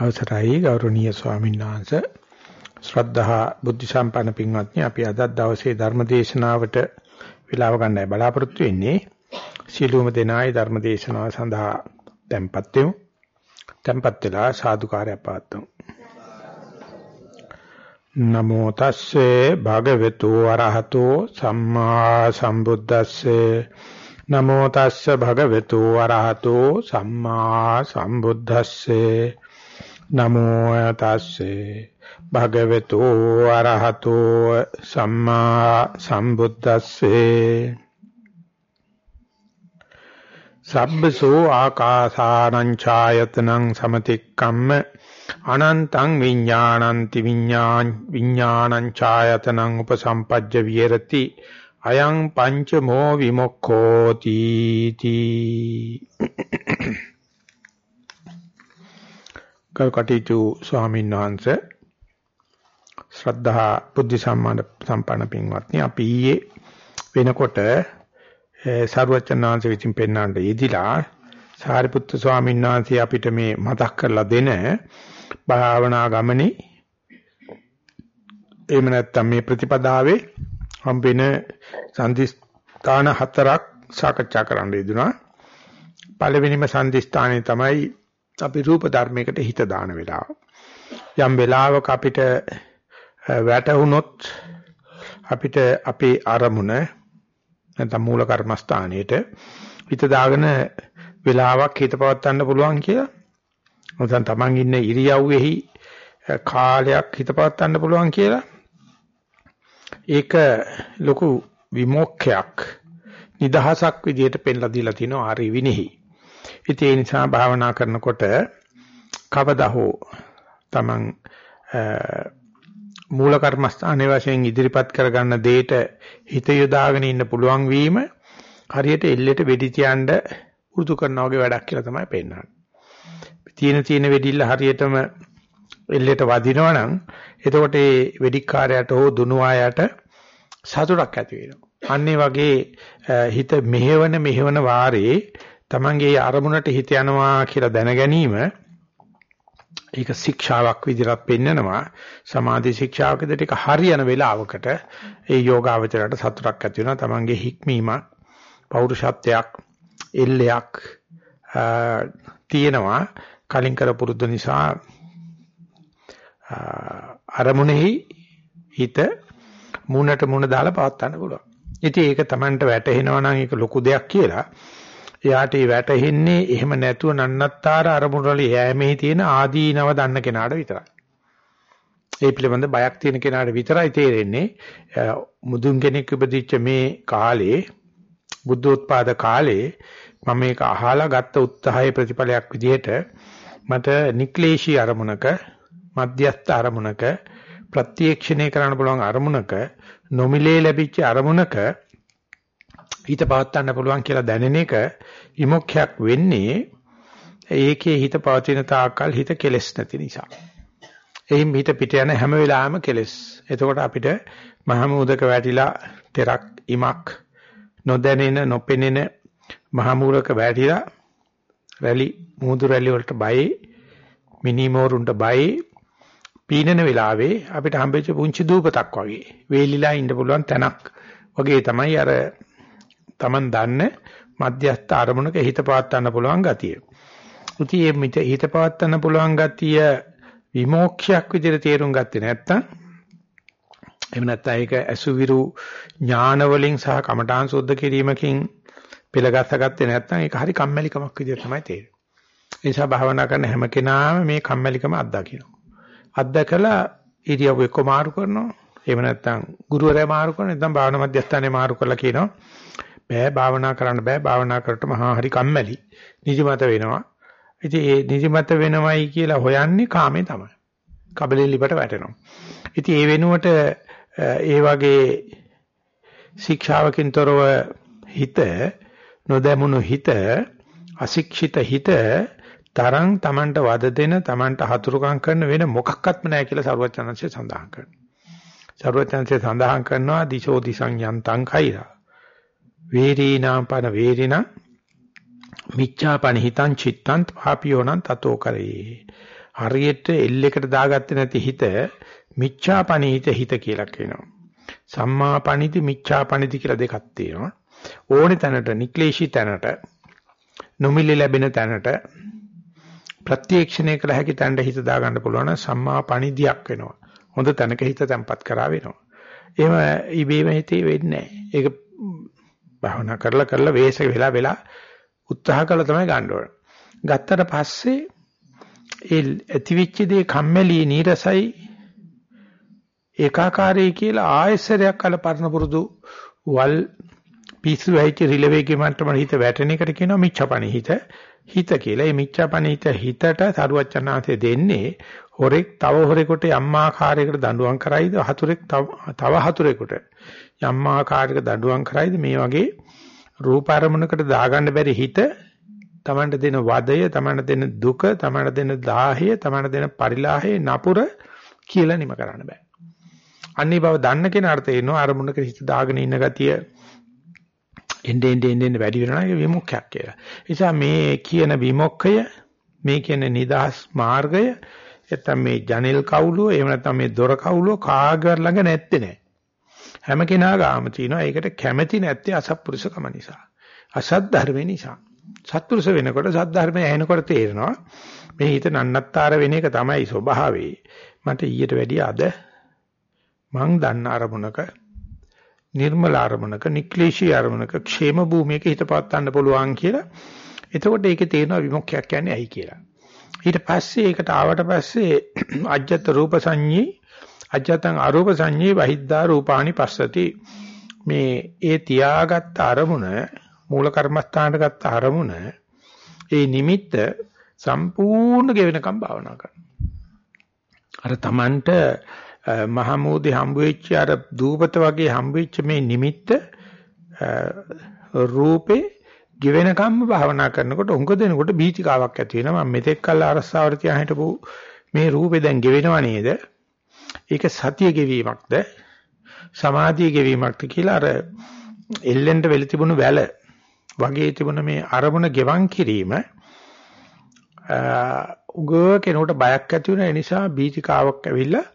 අවසරයි ගෞරවනීය ස්වාමීන් වහන්සේ. ශ්‍රද්ධහා බුද්ධ සම්පන්න පින්වත්නි අපි අද දවසේ ධර්ම දේශනාවට වේලාව ගන්නයි බලාපොරොත්තු වෙන්නේ. සීලුම දෙනායි ධර්ම දේශනාව සඳහා tempත් වෙමු. tempත් වෙලා සාදුකාරය පවත්වමු. නමෝ තස්සේ භගවතු වරහතෝ සම්මා සම්බුද්දස්සේ. නමෝ තස්ස භගවතු වරහතෝ සම්මා සම්බුද්දස්සේ. නමෝ තස්සේ භගවතු අරහතෝ සම්මා සම්බුද්දස්සේ සබ්බසෝ ආකාසානං ඡායතනං සමතික්කම්ම අනන්තං විඥානන්ති විඥාන් විඥානං ඡායතනං උපසම්පජ්ජ විහෙරති අයං පංචමෝ විමුක්ඛෝති තී කල්කටීතු ස්වාමීන් වහන්සේ ශ්‍රද්ධා බුද්ධ සම්මාන සම්පන්න පින්වත්නි අපි ඊයේ වෙනකොට සරුවචනාංශ විසින් පෙන්වන්නට යෙදිලා සාරිපුත්තු ස්වාමීන් වහන්සේ අපිට මේ මතක් කරලා දෙන භාවනා ගමනේ එහෙම නැත්නම් මේ ප්‍රතිපදාවේ හම්බෙන සම්දිස්ථාන හතරක් සාකච්ඡා කරන්න යෙදුනා. පළවෙනිම සම්දිස්ථානේ තමයි අපි රූප ධර්මයකට හිත දාන වෙලාව. යම් වෙලාවක අපිට වැටහුනොත් අපිට අපේ අරමුණ නැත්නම් මූල කර්මස්ථානයේට හිත දාගෙන වෙලාවක් හිත පවත්වන්න පුළුවන් කියලා. නැත්නම් Taman ඉන්න ඉරියව්වෙහි කාලයක් හිත පවත්වන්න පුළුවන් කියලා. ඒක ලොකු විමුක්ඛයක් නිදහසක් විදිහට පෙන්ලා දීලා තිනවා ආරි විනෙහි. ඉතින් ඒ නිසා භාවනා කරනකොට කවදා හෝ තමන් මූල කර්මස්ථානයේ වශයෙන් ඉදිරිපත් කරගන්න දෙයට හිත යොදාගෙන ඉන්න පුළුවන් වීම හරියට එල්ලෙට වෙඩි තියන්න උරුදු කරනා වගේ වැඩක් කියලා තමයි පෙන්නන්නේ. තියෙන තියෙන වෙඩිල්ල හරියටම එල්ලෙට වදිනවා නම් එතකොට ඒ වෙඩික්කාරයට හෝ දුනුවායට සතුටක් ඇති වෙනවා. අන්නේ වගේ හිත මෙහෙවන මෙහෙවන වාරේ තමන්ගේ අරමුණට හිත යනවා කියලා දැන ගැනීම ඒක ශික්ෂාවක් විදිහට පෙන්නනවා. සමාධි ශික්ෂාවකද ටික හරියන වෙලාවකට ඒ යෝගාවචරයට සතුටක් ඇති වෙනවා. තමන්ගේ හික්මීමක් පෞරුෂත්වයක් එල්ලයක් තියෙනවා. කලින් කර පුරුද්ද නිසා අරමුණෙහි හිත මුණට මුණ දාලා පවත් ගන්න පුළුවන්. ඉතින් ඒක Tamanට වැටහෙනවා නම් ඒක ලොකු දෙයක් කියලා. එයාට ඒ වැටෙන්නේ එහෙම නැතුව නන්නත්තර අරමුණු වල යෑමේ තියෙන ආදීනව දන්න කෙනාට විතරයි. ඒ පිළිබඳ බයක් තියෙන කෙනාට විතරයි තේරෙන්නේ මුදුන් කෙනෙක් උපදිච්ච මේ කාලේ බුද්ධෝත්පාද කාලේ මම මේක අහලා ගත්ත උත්සාහයේ ප්‍රතිඵලයක් විදිහට මට නික්ලේශී අරමුණක මධ්‍යස්ථ අරමුණක ප්‍රත්‍යක්ෂණය කරන්න පුළුවන් අරමුණක නොමිලේ ලැබිච්ච අරමුණක හිත පවත්වන්න පුළුවන් කියලා දැනෙන එක විමුක්ඛයක් වෙන්නේ ඒකේ හිත පවතින තාක්කල් හිත කෙලස් නැති නිසා. එයින් හිත පිට යන හැම වෙලාවෙම කෙලස්. එතකොට අපිට මහමූදක වැටිලා තෙරක් ඉමක් නොදැනෙන නොපෙනෙන මහමූලක වැටිලා රැලි මූදු රැලි වලට බයයි මිනිමෝරුන්ට බයයි පීනන වෙලාවේ අපිට හම්බෙච්ච පුංචි දූපතක් වගේ වේලිලා ඉන්න පුළුවන් තැනක් වගේ තමයි අර Taman දන්න මධ්‍යස්ථ අරමුණක හිත පවත්වන්න පුළුවන් ගතිය. ඉතින් මේ හිත පවත්වන්න පුළුවන් ගතිය විමෝක්ෂයක් විදිහට තේරුම් ගත්තේ නැත්නම් එහෙම නැත්නම් ඒක අසුවිරු ඥාන වලින් සහ කමඨාන් සුද්ධ කිරීමකින් පෙළගස්ස ගත්තේ නැත්නම් ඒක හරි කම්මැලිකමක් විදිහට තමයි තේරෙන්නේ. ඒ නිසා භාවනා කරන හැම කෙනාම මේ කම්මැලිකම අත්දකිනවා. අත්දකලා ඉරියව්ව එක්ක මාරු කරනවා. එහෙම නැත්නම් ගුරුවරයා මාරු කරනවා. නැත්නම් භාවනා මධ්‍යස්ථානේ මාරු කරලා කියනවා. බෑ භාවනා කරන්න බෑ. භාවනා කරට මහා හරි කම්මැලි. නිදිමත වෙනවා. ඉතින් ඒ නිදිමත වෙනවයි කියලා හොයන්නේ කාමේ තමයි. කබලෙලිපට වැටෙනවා. ඉතින් ඒ වෙනුවට ඒ වගේ ශික්ෂාවකින් තොරව හිත නොදැමුණු හිත අශික්ෂිත හිත තරං Tamanට වද දෙන Tamanට හතුරුකම් කරන වෙන මොකක්වත්ම නැහැ කියලා සරුවචනංශය සඳහන් කරනවා. සරුවචනංශය සඳහන් කරනවා දිශෝ දිසං යන්තං khairaa වේරීනාම් පන වේරිණ මිච්ඡාපන හිතං චිත්තං පාපියෝනං තතෝ කරේ හරියට එල් එකට දාගත්තේ නැති හිත මිච්ඡාපනිත හිත කියලා කියනවා. සම්මාපනිති මිච්ඡාපනිති කියලා දෙකක් තියෙනවා. ඕනේ තැනට නික්ලේශී තැනට නොමිලේ ලැබෙන තැනට ප්‍රත්‍යක්ෂණය කළ හැකි තැනට හිත දාගන්න පුළුවන් නම් සම්මාපනිදියක් වෙනවා. හොඳ තැනක හිත තැම්පත් කරා වෙනවා. එහෙම ඉබේම හිතේ වෙන්නේ නැහැ. ඒක භාවනා කරලා කරලා වේශ වෙලා වෙලා උත්සාහ කළා තමයි ගන්න ඕන. ගත්තට පස්සේ ඒ ඇතිවිච්ච දේ කම්මැලි නීරසයි ඒකාකාරී කියලා ආයසරයක් කල පරණ පුරුදු වල් පිස්සු වෙයිච්ච රිලෙවේගේ මට්ටම හිත වැටෙන එකට කියනවා මිච්ඡාපණි හිත හිත කියලා. මේ මිච්ඡාපණි හිත හිතට සරුවචනාංශය දෙන්නේ හොරෙක් තව හොරෙකුට යම් ආකාරයකට දඬුවම් කරයිද හතුරෙක් තව හතුරෙකුට යම් ආකාරයක දඬුවම් කරයිද මේ වගේ රූප අරමුණකට දාගන්න බැරි හිත තමන්ට දෙන වදය තමන්ට දෙන දුක තමන්ට දෙන දාහය තමන්ට දෙන පරිලාහය නපුර කියලා නිම කරන්න බෑ අන්නේ බව දන්න කෙනාට තේරෙනවා අරමුණක හිත දාගෙන ඉන්න ගතිය එන්නේ එන්නේ එන්නේ වැඩි වෙනවා ඒක විමුක්ඛයක් කියලා. ඒ නිසා මේ කියන විමුක්ඛය මේ කියන නිදහස් මාර්ගය නැත්තම් මේ ජනෙල් කවුලුව එහෙම නැත්තම් මේ දොර කවුලුව කාගර ළඟ නැත්තේ නෑ. හැම කෙනා ගාම තියෙනවා ඒකට කැමැති නැත්තේ අසත්පුරුෂකම නිසා. අසත් ධර්ම නිසා. සත්පුරුෂ වෙනකොට සත් ධර්මය ඇහෙනකොට තේරෙනවා මේ හිත නන්නත්තර වෙන එක තමයි ස්වභාවය. මට ඊට වැඩිය අද මං දන්න අරමුණක නිර්මල අරමුණක නික්ලේශී අරමුණක ക്ഷേම භූමියක හිත පවත්වන්න පුළුවන් කියලා. එතකොට ඒකේ තේරෙනවා විමුක්තියක් කියන්නේ ඇයි කියලා. ඊට පස්සේ ඒකට ආවට පස්සේ අජ්ජත් රූප සංඤී අජ්ජතං අරූප සංඤී වහිද්දා රූපානි පස්සති. මේ ඒ තියාගත් අරමුණ මූල කර්මස්ථානට ගත්ත අරමුණ ඒ නිමිත්ත සම්පූර්ණ ගෙවෙනකම් භාවනා කරනවා. අර Tamanට මහමෝදේ හම්බ වෙච්ච අර දූපත වගේ හම්බ වෙච්ච මේ නිමිත්ත රූපේ ගෙවෙනකම්ම භාවනා කරනකොට උඟ දෙනකොට බීතිකාවක් ඇති වෙනවා. මම මෙතෙක් කල් අරස්සාවට තියා හිටපු මේ රූපේ දැන් ගෙවෙනව නේද? ඒක සතිය ගෙවීමක්ද? සමාධිය ගෙවීමක්ද කියලා අර එල්ලෙන්ට වෙල තිබුණු වැල වගේ තිබුණ මේ අරමුණ ගෙවන් කිරීම උග කෙනෙකුට බයක් ඇති වෙන නිසා බීතිකාවක් ඇවිල්ලා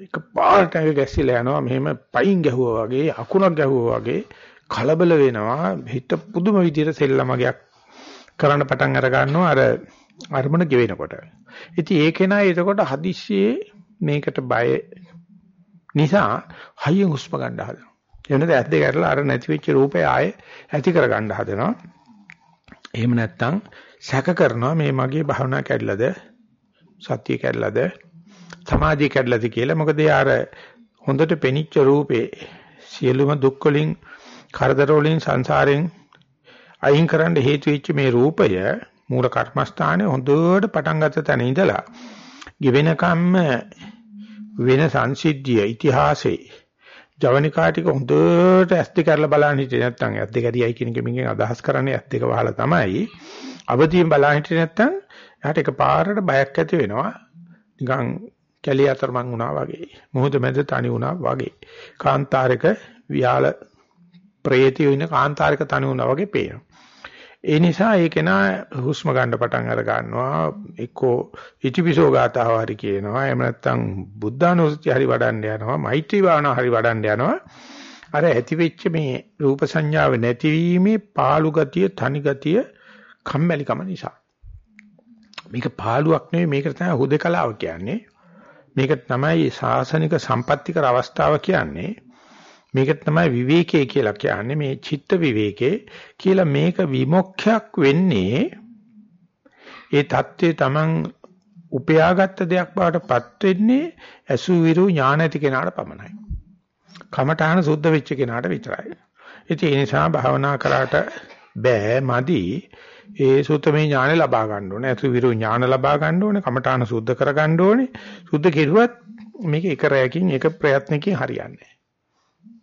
එක පාට ඇඟ ගැසිලා යනවා. මෙහෙම පයින් ගැහුවා වගේ අකුණක් ගැහුවා වගේ කලබල වෙනවා. හිත පුදුම විදිහට සෙල්ලමගයක් කරන්න පටන් අර ගන්නවා අර අරමුණ ගෙවෙනකොට. ඉතින් ඒක නයි එතකොට හදිස්සියේ මේකට බය නිසා හයියෙන් හුස්ම ගන්න හදනවා. එවනද ඇස් දෙක අරලා අර නැති වෙච්ච රූපය ආයේ ඇති කර ගන්න හදනවා. එහෙම නැත්නම් සැක කරනවා මේ මගේ භාවනා කැඩලාද සත්‍ය කැඩලාද සමාධිය කැඩලාද කියලා. මොකද යාර හොඳට පෙනිච්ච රූපේ සියලුම දුක් වලින් කරදර වලින් සංසාරයෙන් අයින් කරන්න හේතු වෙච්ච මේ රූපය මූල කර්මස්ථානයේ හොඳට පටන් ගත්ත තැන ඉඳලා ගෙවෙනකම්ම වෙන සංසිද්ධිය ඉතිහාසයේ ජවනිකා ටික හොඳට ඇස් දෙක කරලා බලන්න හිටියේ නැත්නම් ඇස් දෙක ඇරියයි කියන එක මින්ගෙන් අදහස් කරන්නේ ඇස් දෙක වහලා තමයි අවදියෙන් බලන්න හිටියේ නැත්නම් එයාට එකපාරට බයක් ඇති වෙනවා නිකන් කැලිය අතරමං වුණා වගේ. මොහොත මැද තනි වුණා වගේ. කාන්තාරයක වියාල ප්‍රේතිය ඉන්න කාන්තාරයක තනි වුණා වගේ පේනවා. ඒ නිසා ඒක නා හුස්ම ගන්න පටන් අර ගන්නවා. එක්කෝ ඉතිපිසෝ ගාතාව හරි කියනවා. එහෙම නැත්නම් බුද්ධානුස්සති හරි වඩන්න යනවා. මෛත්‍රී භාවනා හරි වඩන්න යනවා. අර ඇති වෙච්ච මේ රූප සංඥාව නැතිවීමේ පාළු ගතිය තනි ගතිය කම්මැලිකම නිසා. මේක පාළුවක් නෙවෙයි. මේක තමයි හුදකලාව කියන්නේ. මේක තමයි සාසනික සම්පත්‍තිකර අවස්ථාව කියන්නේ. මේක තමයි විවේකයේ කියලා කියන්නේ මේ චිත්ත විවේකේ කියලා මේක විමුක්ඛයක් වෙන්නේ ඒ தત્ත්වය Taman උපයාගත්ත දෙයක් බවට පත් වෙන්නේ අසු විරු ඥාන ඇති කෙනාට පමණයි. කමඨාන සුද්ධ වෙච්ච කෙනාට විතරයි. ඉතින් ඒ නිසා භාවනා කරාට බෑ මදි ඒ සූත්‍රමය ඥාන ලබා ගන්න ඕනේ. අතු විරු ඥාන ලබා ගන්න ඕනේ. කමඨාන සුද්ධ කර ගන්න ඕනේ. සුද්ධ කෙරුවත් මේක එක රැයකින් එක ප්‍රයත්නකින් හරියන්නේ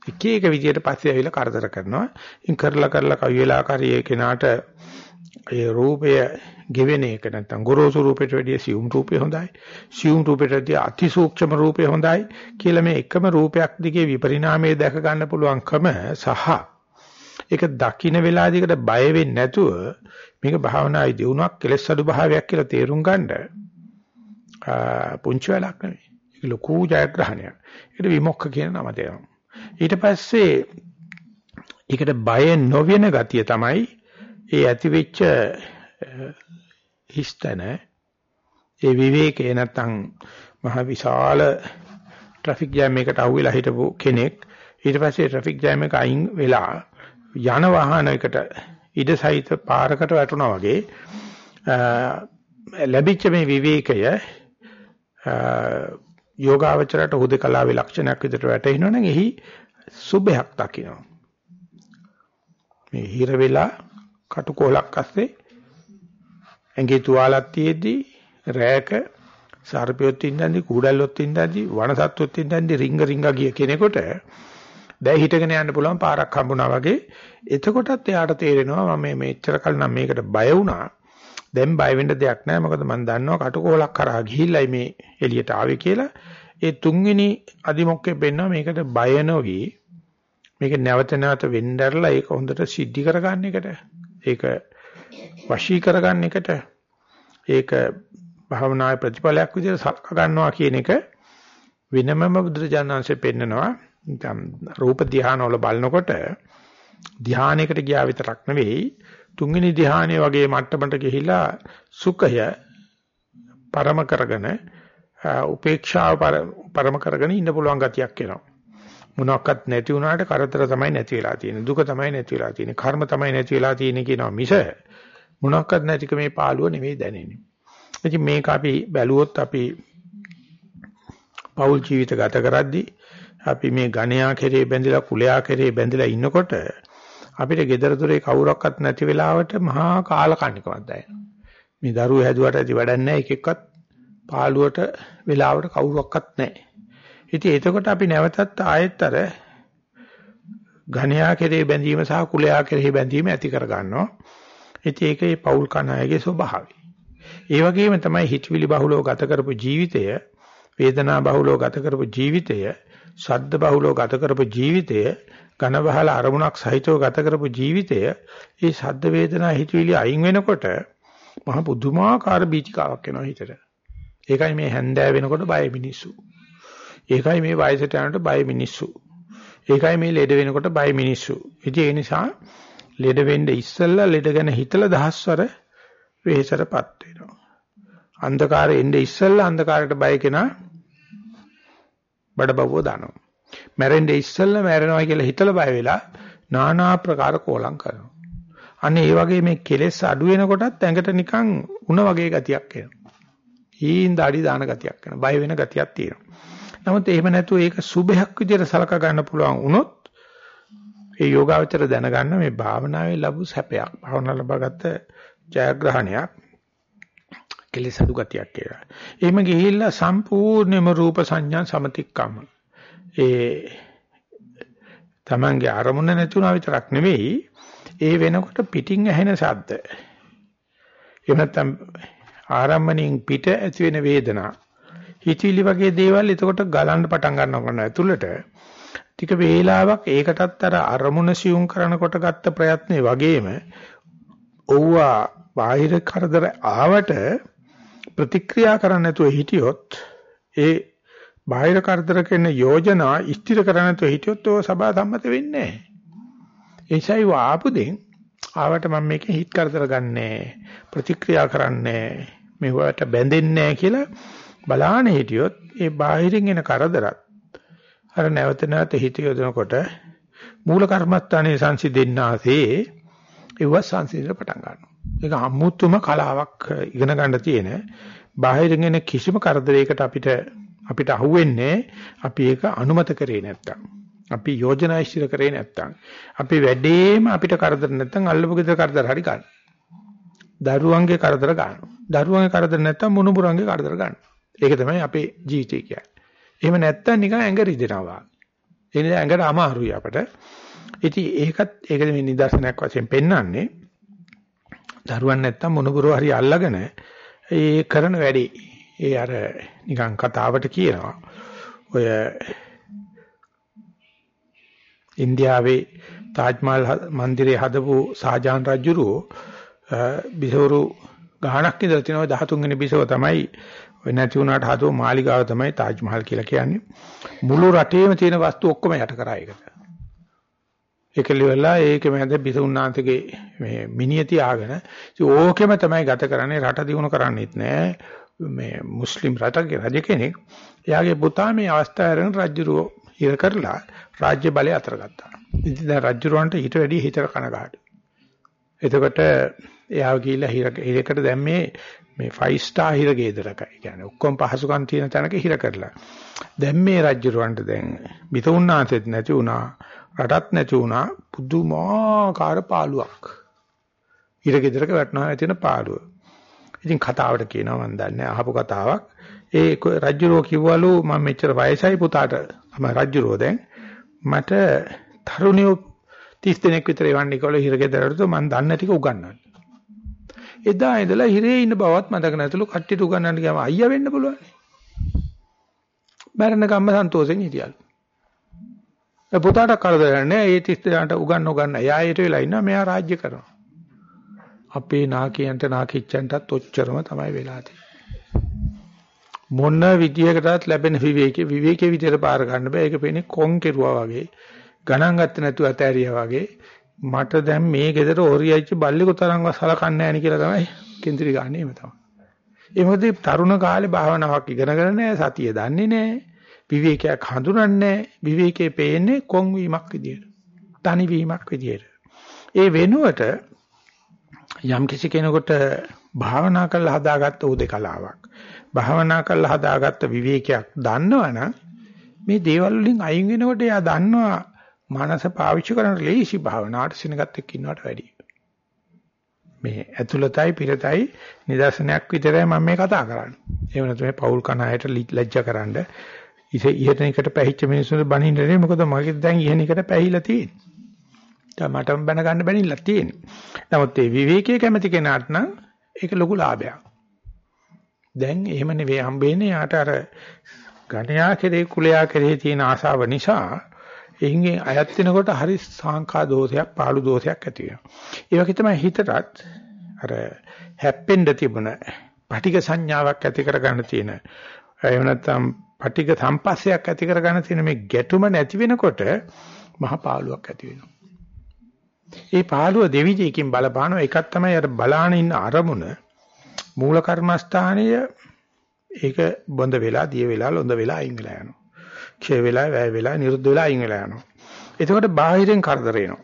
එක එක විදියට පස්සේ ඇවිල්ලා කරදර කරනවා. ඉන් කරලා කරලා කවි වෙලාකාරී ඒ කෙනාට ඒ රූපය ගෙවෙන එක නැත්තම් ගොරෝසු රූපයට වැඩිය සියුම් රූපය හොඳයි. සියුම් රූපයට වැඩිය අතිසූක්ෂම රූපය හොඳයි කියලා මේ එකම රූපයක් දිගේ විපරිණාමය දැක ගන්න පුළුවන්කම සහ ඒක දකින්න වෙලාවදීකට බය වෙන්නේ නැතුව මේක භාවනායි දිනුවක් කෙලස් අඩු භාවයක් කියලා තේරුම් ගන්න පුංචි වෙලක් නෙවෙයි. ඒක ලොකු ජයග්‍රහණයක්. ඒකට විමුක්ඛ කියන නම දෙනවා. ඊට පස්සේ ඒකට බය නොවෙන ගතිය තමයි ඒ ඇතිවෙච්ච හිස්තන. ඒ විවේකේ නැත්තම් මහ විශාල ට්‍රැෆික් ජෑම් එකකට අහුවෙලා හිටපු කෙනෙක්. ඊට පස්සේ ට්‍රැෆික් ජෑම් එක අයින් වෙලා යන වාහනයකට ඉඩ සහිත පාරකට වැටුණා වගේ ලැබිච්ච මේ විවේකය යෝගාවචරයට හුදකලාවේ ලක්ෂණයක් විදිහට වැටෙනවා නම් එහි සුභයක් දකිනවා. මේ හිර වෙලා කටුකොලක් අස්සේ ඇඟේ තුවාලක් තියේදී රෑක සර්පියොත් ඉඳන්දි කුඩල්ලොත් ඉඳන්දි වනසත්වොත් ඉඳන්දි රිංග රිංග ගිය කෙනෙකුට දැන් හිටගෙන යන්න පුළුවන් පාරක් හම්බුණා වගේ. එතකොටත් එයාට තේරෙනවා මම මේ මෙච්චර කල් නම් මේකට බය වුණා. දැන් බය වෙන්න දෙයක් නැහැ. මොකද මම දන්නවා කටුකොලක් කරා ගිහිල්ලයි මේ එළියට ආවේ කියලා. ඒ තුන්වෙනි අදිමොක්කේ පෙන්නවා මේකට බය නොවි. මේක නැවත නැවත වෙnderලා ඒක හොඳට සිද්ධි කරගන්න එකට ඒක වශී කරගන්න එකට ඒක භාවනාවේ ප්‍රතිඵලයක් විදිහට සලක ගන්නවා කියන එක වෙනමම බුදුරජාණන්සේ පෙන්නනවා රූප ධානය වල බලනකොට ධානයකට ගියා විතරක් නෙවෙයි තුන්වෙනි ධානය වගේ මට්ටමට ගිහිලා සුඛය පරම කරගෙන උපේක්ෂාව පරම කරගෙන ඉන්න පුළුවන් ගතියක් එනවා. මොනක්වත් නැති වුණාට කරදර තමයි නැති වෙලා තියෙන්නේ. දුක තමයි නැති වෙලා තියෙන්නේ. කර්ම තමයි නැති වෙලා තියෙන්නේ කියනවා මිස මොනක්වත් නැතික මේ පාළුව නෙවෙයි දැනෙන්නේ. ඉතින් මේක අපි බැලුවොත් අපි පෞල් ජීවිත ගත කරද්දී අපි මේ ඝණයා කෙරේ බැඳිලා කුලයා කෙරේ බැඳිලා ඉන්නකොට අපිට gedara dore කවුරක්වත් නැති වෙලාවට මහා කාලකන්නිකමක් දැනෙනවා. මේ දරුවෝ හැදුවට ඇති වැඩක් නැහැ එක එක්කත් පාළුවට වෙලාවට කවුරක්වත් නැහැ. ඉතින් එතකොට අපි නැවතත් ආයෙත් අර ඝණයා කෙරේ බැඳීම සහ කුලයා කෙරේ බැඳීම ඇති කර ගන්නවා. ඉතින් ඒකේ පෞල් කණායගේ ස්වභාවය. ඒ වගේම තමයි හිතවිලි බහුලව ගත කරපු ජීවිතය, වේදනා බහුලව ගත කරපු ජීවිතය, ශබ්ද බහුලව ගත කරපු ජීවිතය ඝන බහල අරමුණක් සහිතව ගත කරපු ජීවිතය ඒ ශබ්ද වේදනා හිතවිලි අයින් වෙනකොට මහ පුදුමාකාර බීචිකාවක් එනවා හිතට. ඒකයි මේ හැන්දෑ වෙනකොට බය මිනිස්සු. ඒකයි මේ වයසට යනකොට බය මිනිස්සු. ඒකයි මේ ලෙඩ වෙනකොට බය මිනිස්සු. ඉතින් ඒ නිසා ලෙඩ වෙන්න ඉස්සෙල්ලා ලෙඩ ගැන හිතලා දහස්වර වෙහෙසටපත් වෙනවා. අන්ධකාරෙ එන්නේ ඉස්සෙල්ලා අන්ධකාරයට බය කෙනා බඩබවුව දානවා. මැරෙන්නේ ඉස්සෙල්ලා මැරෙනවා කියලා හිතලා බය වෙලා নানা ආකාර කෝලම් කරනවා. අනේ ඒ වගේ මේ කෙලෙස් අඩු වෙනකොටත් ඇඟට නිකන් උණ වගේ ගතියක් එනවා. හීන් දාඩි දාන ගතියක් එනවා. බය වෙන ගතියක් තියෙනවා. නමුත් එහෙම නැතුව ඒක සුභයක් විදිහට සලකා ගන්න පුළුවන් වුණොත් ඒ යෝගාවචර දැනගන්න මේ භාවනාවේ ලැබු සැපයක්. භාවනාව ලබාගත්ත ජයග්‍රහණයක්. කෙලෙස් අඩු ගතියක් කියලා. එහෙම ගිහිල්ලා සම්පූර්ණයෙන්ම රූප සංඥා සමතික්කම. ඒ Tamange අරමුණ නැතුණා විතරක් නෙවෙයි ඒ වෙනකොට පිටින් ඇහෙන ශබ්ද. එහෙම නැත්නම් ආරම්මණයෙන් පිට ඇති වෙන වේදනා. හිතවිලි වගේ දේවල් එතකොට ගලන්න පටන් ගන්නවා ඇතුළට. ටික වේලාවක් ඒකටත් අර අරමුණ සියුම් කරනකොට ගත්ත ප්‍රයත්නේ වගේම ඔව්වා බාහිර කරදර ආවට ප්‍රතික්‍රියා කරන්න නැතුව හිටියොත් ඒ බාහිර කරදර කරන යෝජනා ස්ථිර කරන්න නැතුව හිටියොත් ඔය සභා සම්මත වෙන්නේ නැහැ. ඒසයි වාපුදෙන් ආවට මම මේකේ හිත කරදර ගන්නෑ ප්‍රතික්‍රියා කරන්නේ මෙවට බැඳෙන්නේ කියලා බලාන හිටියොත් ඒ බාහිරින් එන කරදරත් අර නැවත නැවත හිත යොදනකොට මූල කර්මස්ථානයේ සංසිඳෙන්නාසේ ඒව සංසිඳන පටන් ගන්නවා. ඒක අමුතුම කලාවක් ඉගෙන ගන්න තියෙන බාහිරින් එන කිසිම කරදරයකට අපිට අපිට අහුවෙන්නේ අපි ඒක අනුමත කරේ නැත්තම්. අපි යෝජනා ඉදිරි කරේ නැත්තම්. අපි වැඩේම අපිට කරදර නැත්තම් අල්ලපු ගෙදර කරදර හරි ගන්න. දරුවන්ගේ කරදර ගන්න. දරුවන්ගේ කරදර නැත්තම් මොනුබුරන්ගේ කරදර ගන්න. ඒක තමයි අපේ ජීවිතය කියන්නේ. එහෙම නැත්තම් නිකන් ඇඟ රිදෙනවා. ඒ නිසා ඇඟට අමාරුයි අපට. ඉතින් ඒකත් ඒක මේ නිදර්ශනයක් වශයෙන් පෙන්වන්නේ දරුවන් නැත්තම් මොනුබුරෝ හරි අල්ලගෙන ඒ කරන වැඩේ ඒ අර නිකන් කතාවට කියනවා ඔය ඉන්දියාවේ තාජ් මහල් මන්දිරේ හදපු ෂාජාන් රජුරෝ බිසවරු ගහනක් ඉඳලා තියෙනවා 13 වෙනි බිසව තමයි ඔය නැති වුණාට හදව මාලිගාව තමයි තාජ් මහල් කියලා කියන්නේ. මුළු රටේම තියෙන වස්තු ඔක්කොම යට කරා ඒකට. ඒකලිවලා ඒකෙම හැද බිසුණාන්තගේ මේ මිනිය තියාගෙන ඕකෙම තමයි ගත කරන්නේ රට දිනු කරන්නේත් නෑ මේ මුස්ලිම් රටක රජ කෙනෙක් එයාගේ පුතා මේ අවස්ථාව අරගෙන රජුරෝ හිර කරලා රාජ්‍ය බලය අතර ගත්තා. ඉතින් දැන් රජුරවන්ට ඊට වැඩිය හිතර කනගාටු. එතකොට එයාව ගිහිල්ලා හිරකට දැම්මේ මේ 5 star හිර ගේදරක. ඒ කියන්නේ ඔක්කොම පහසුකම් තියෙන තැනක හිර කරලා. දැන් මේ රජුරවන්ට දැන් බිතුන්නාසෙත් නැති වුණා. රටත් නැති වුණා. පුදුමාකාර පාළුවක්. හිර ගේදරක වැටෙනවා තියෙන පාළුව. ඉතින් කතාවට කියනවා මම දන්නේ අහපු කතාවක්. ඒ රජුරෝ කිව්වලු මම මෙච්චර වයසයි පුතාට මම රජුරෝ දැන් මට තරුණියෝ 30 දෙනෙක් විතර එවන්නේ කියලා හිරගෙදරට මම දන්න ටික උගන්වන්න. එදා ඉඳලා හිරේ ඉන්න බවත් මතක නැතුළු කට්ටියට උගන්වන්න ගියාම අයියා වෙන්න පුළුවන්. මරණ කම්ම සන්තෝෂෙන් හිටියලු. ඒ පුතාට කරදර නැහැ. ඒ 30 දෙනාට උගන්ව උගන්න. එයා ඊට වෙලා ඉන්නවා මෙයා රාජ්‍ය කරනවා. අපේ නාකියන්ට නාකිච්චන්ටත් ඔච්චරම තමයි වෙලා මොන විදියකටත් ලැබෙන විවේකේ විවේකේ විදියට පාර ගන්න බෑ. ඒක පේන්නේ කොන් කෙරුවා වගේ. ගණන් ගත්තේ නැතුව ඇතෑරියා වගේ. මට දැන් මේ ගෙදර ඕරියයිච්ච බල්ලෙකු තරම්ව සලකන්නේ නැහැ නේ කියලා තමයි කේන්ද්‍රී ගන්න එහෙම තමයි. ඒ මොකද තරුණ කාලේ භාවනාවක් ඉගෙනගෙන නැහැ සතිය දන්නේ නැහැ. විවේකයක් හඳුනන්නේ නැහැ. විවේකේ පේන්නේ කොන් වීමක් විදියට. තනි වීමක් විදියට. ඒ වෙනුවට යම් කිසි කෙනෙකුට භාවනා කරලා හදාගත්ත උදේකලාවක් භාවනා කරලා හදාගත්ත විවේකයක් දන්නවනම් මේ දේවල් වලින් අයින් වෙනකොට එයා දන්නවා මනස පාවිච්චි කරන ලේසි භාවනාවට සිනගත් එක්ක ඉන්නවට වැඩිය. මේ ඇතුළතයි පිටතයි නිදර්ශනයක් විතරයි මම මේ කතා කරන්නේ. එහෙම නැත්නම් මේ පෞල් කන අයට ලැජ්ජා කරන්න ඉතින් ඉහත එකට පැහිච්ච මිනිස්සුන්ට බනින්නේ මොකද මගේ දැන් ඉහන එකට පැහිලා තියෙන්නේ. දැන් මටම බැන ගන්න බැනිලා තියෙන්නේ. නමුත් මේ විවේකයේ කැමති කෙනාට නම් ඒක ලොකු ලාභයක්. දැන් එහෙම නෙවෙයි හම්බෙන්නේ යාට අර ගණයා කෙරේ කුලයා කෙරේ තියෙන ආශාව නිසා එහින් අයත් වෙනකොට හරි සංඛා දෝෂයක් පාළු දෝෂයක් ඇති වෙනවා. ඒ වගේ තමයි හිතටත් අර හැප්පෙන්න තිබුණ පටික සංඥාවක් ඇති කරගන්න තියෙන එහෙම නැත්නම් පටික සම්පස්සයක් ඇති කරගන්න තියෙන මේ ගැටුම නැති වෙනකොට මහ පාළුවක් ඇති වෙනවා. ඒ පාළුව දෙවිදයකින් බලපානවා එකක් තමයි අර බලාන ඉන්න අරමුණ මූල කර්මස්ථානීය ඒක බොඳ වෙලා දිය වෙලා ලොඳ වෙලා අයින් වෙලා යනවා. ක්ෂය වෙලා වැය වෙලා නිරුද්ධ වෙලා අයින් වෙලා යනවා. එතකොට බාහිරෙන් කරදර එනවා.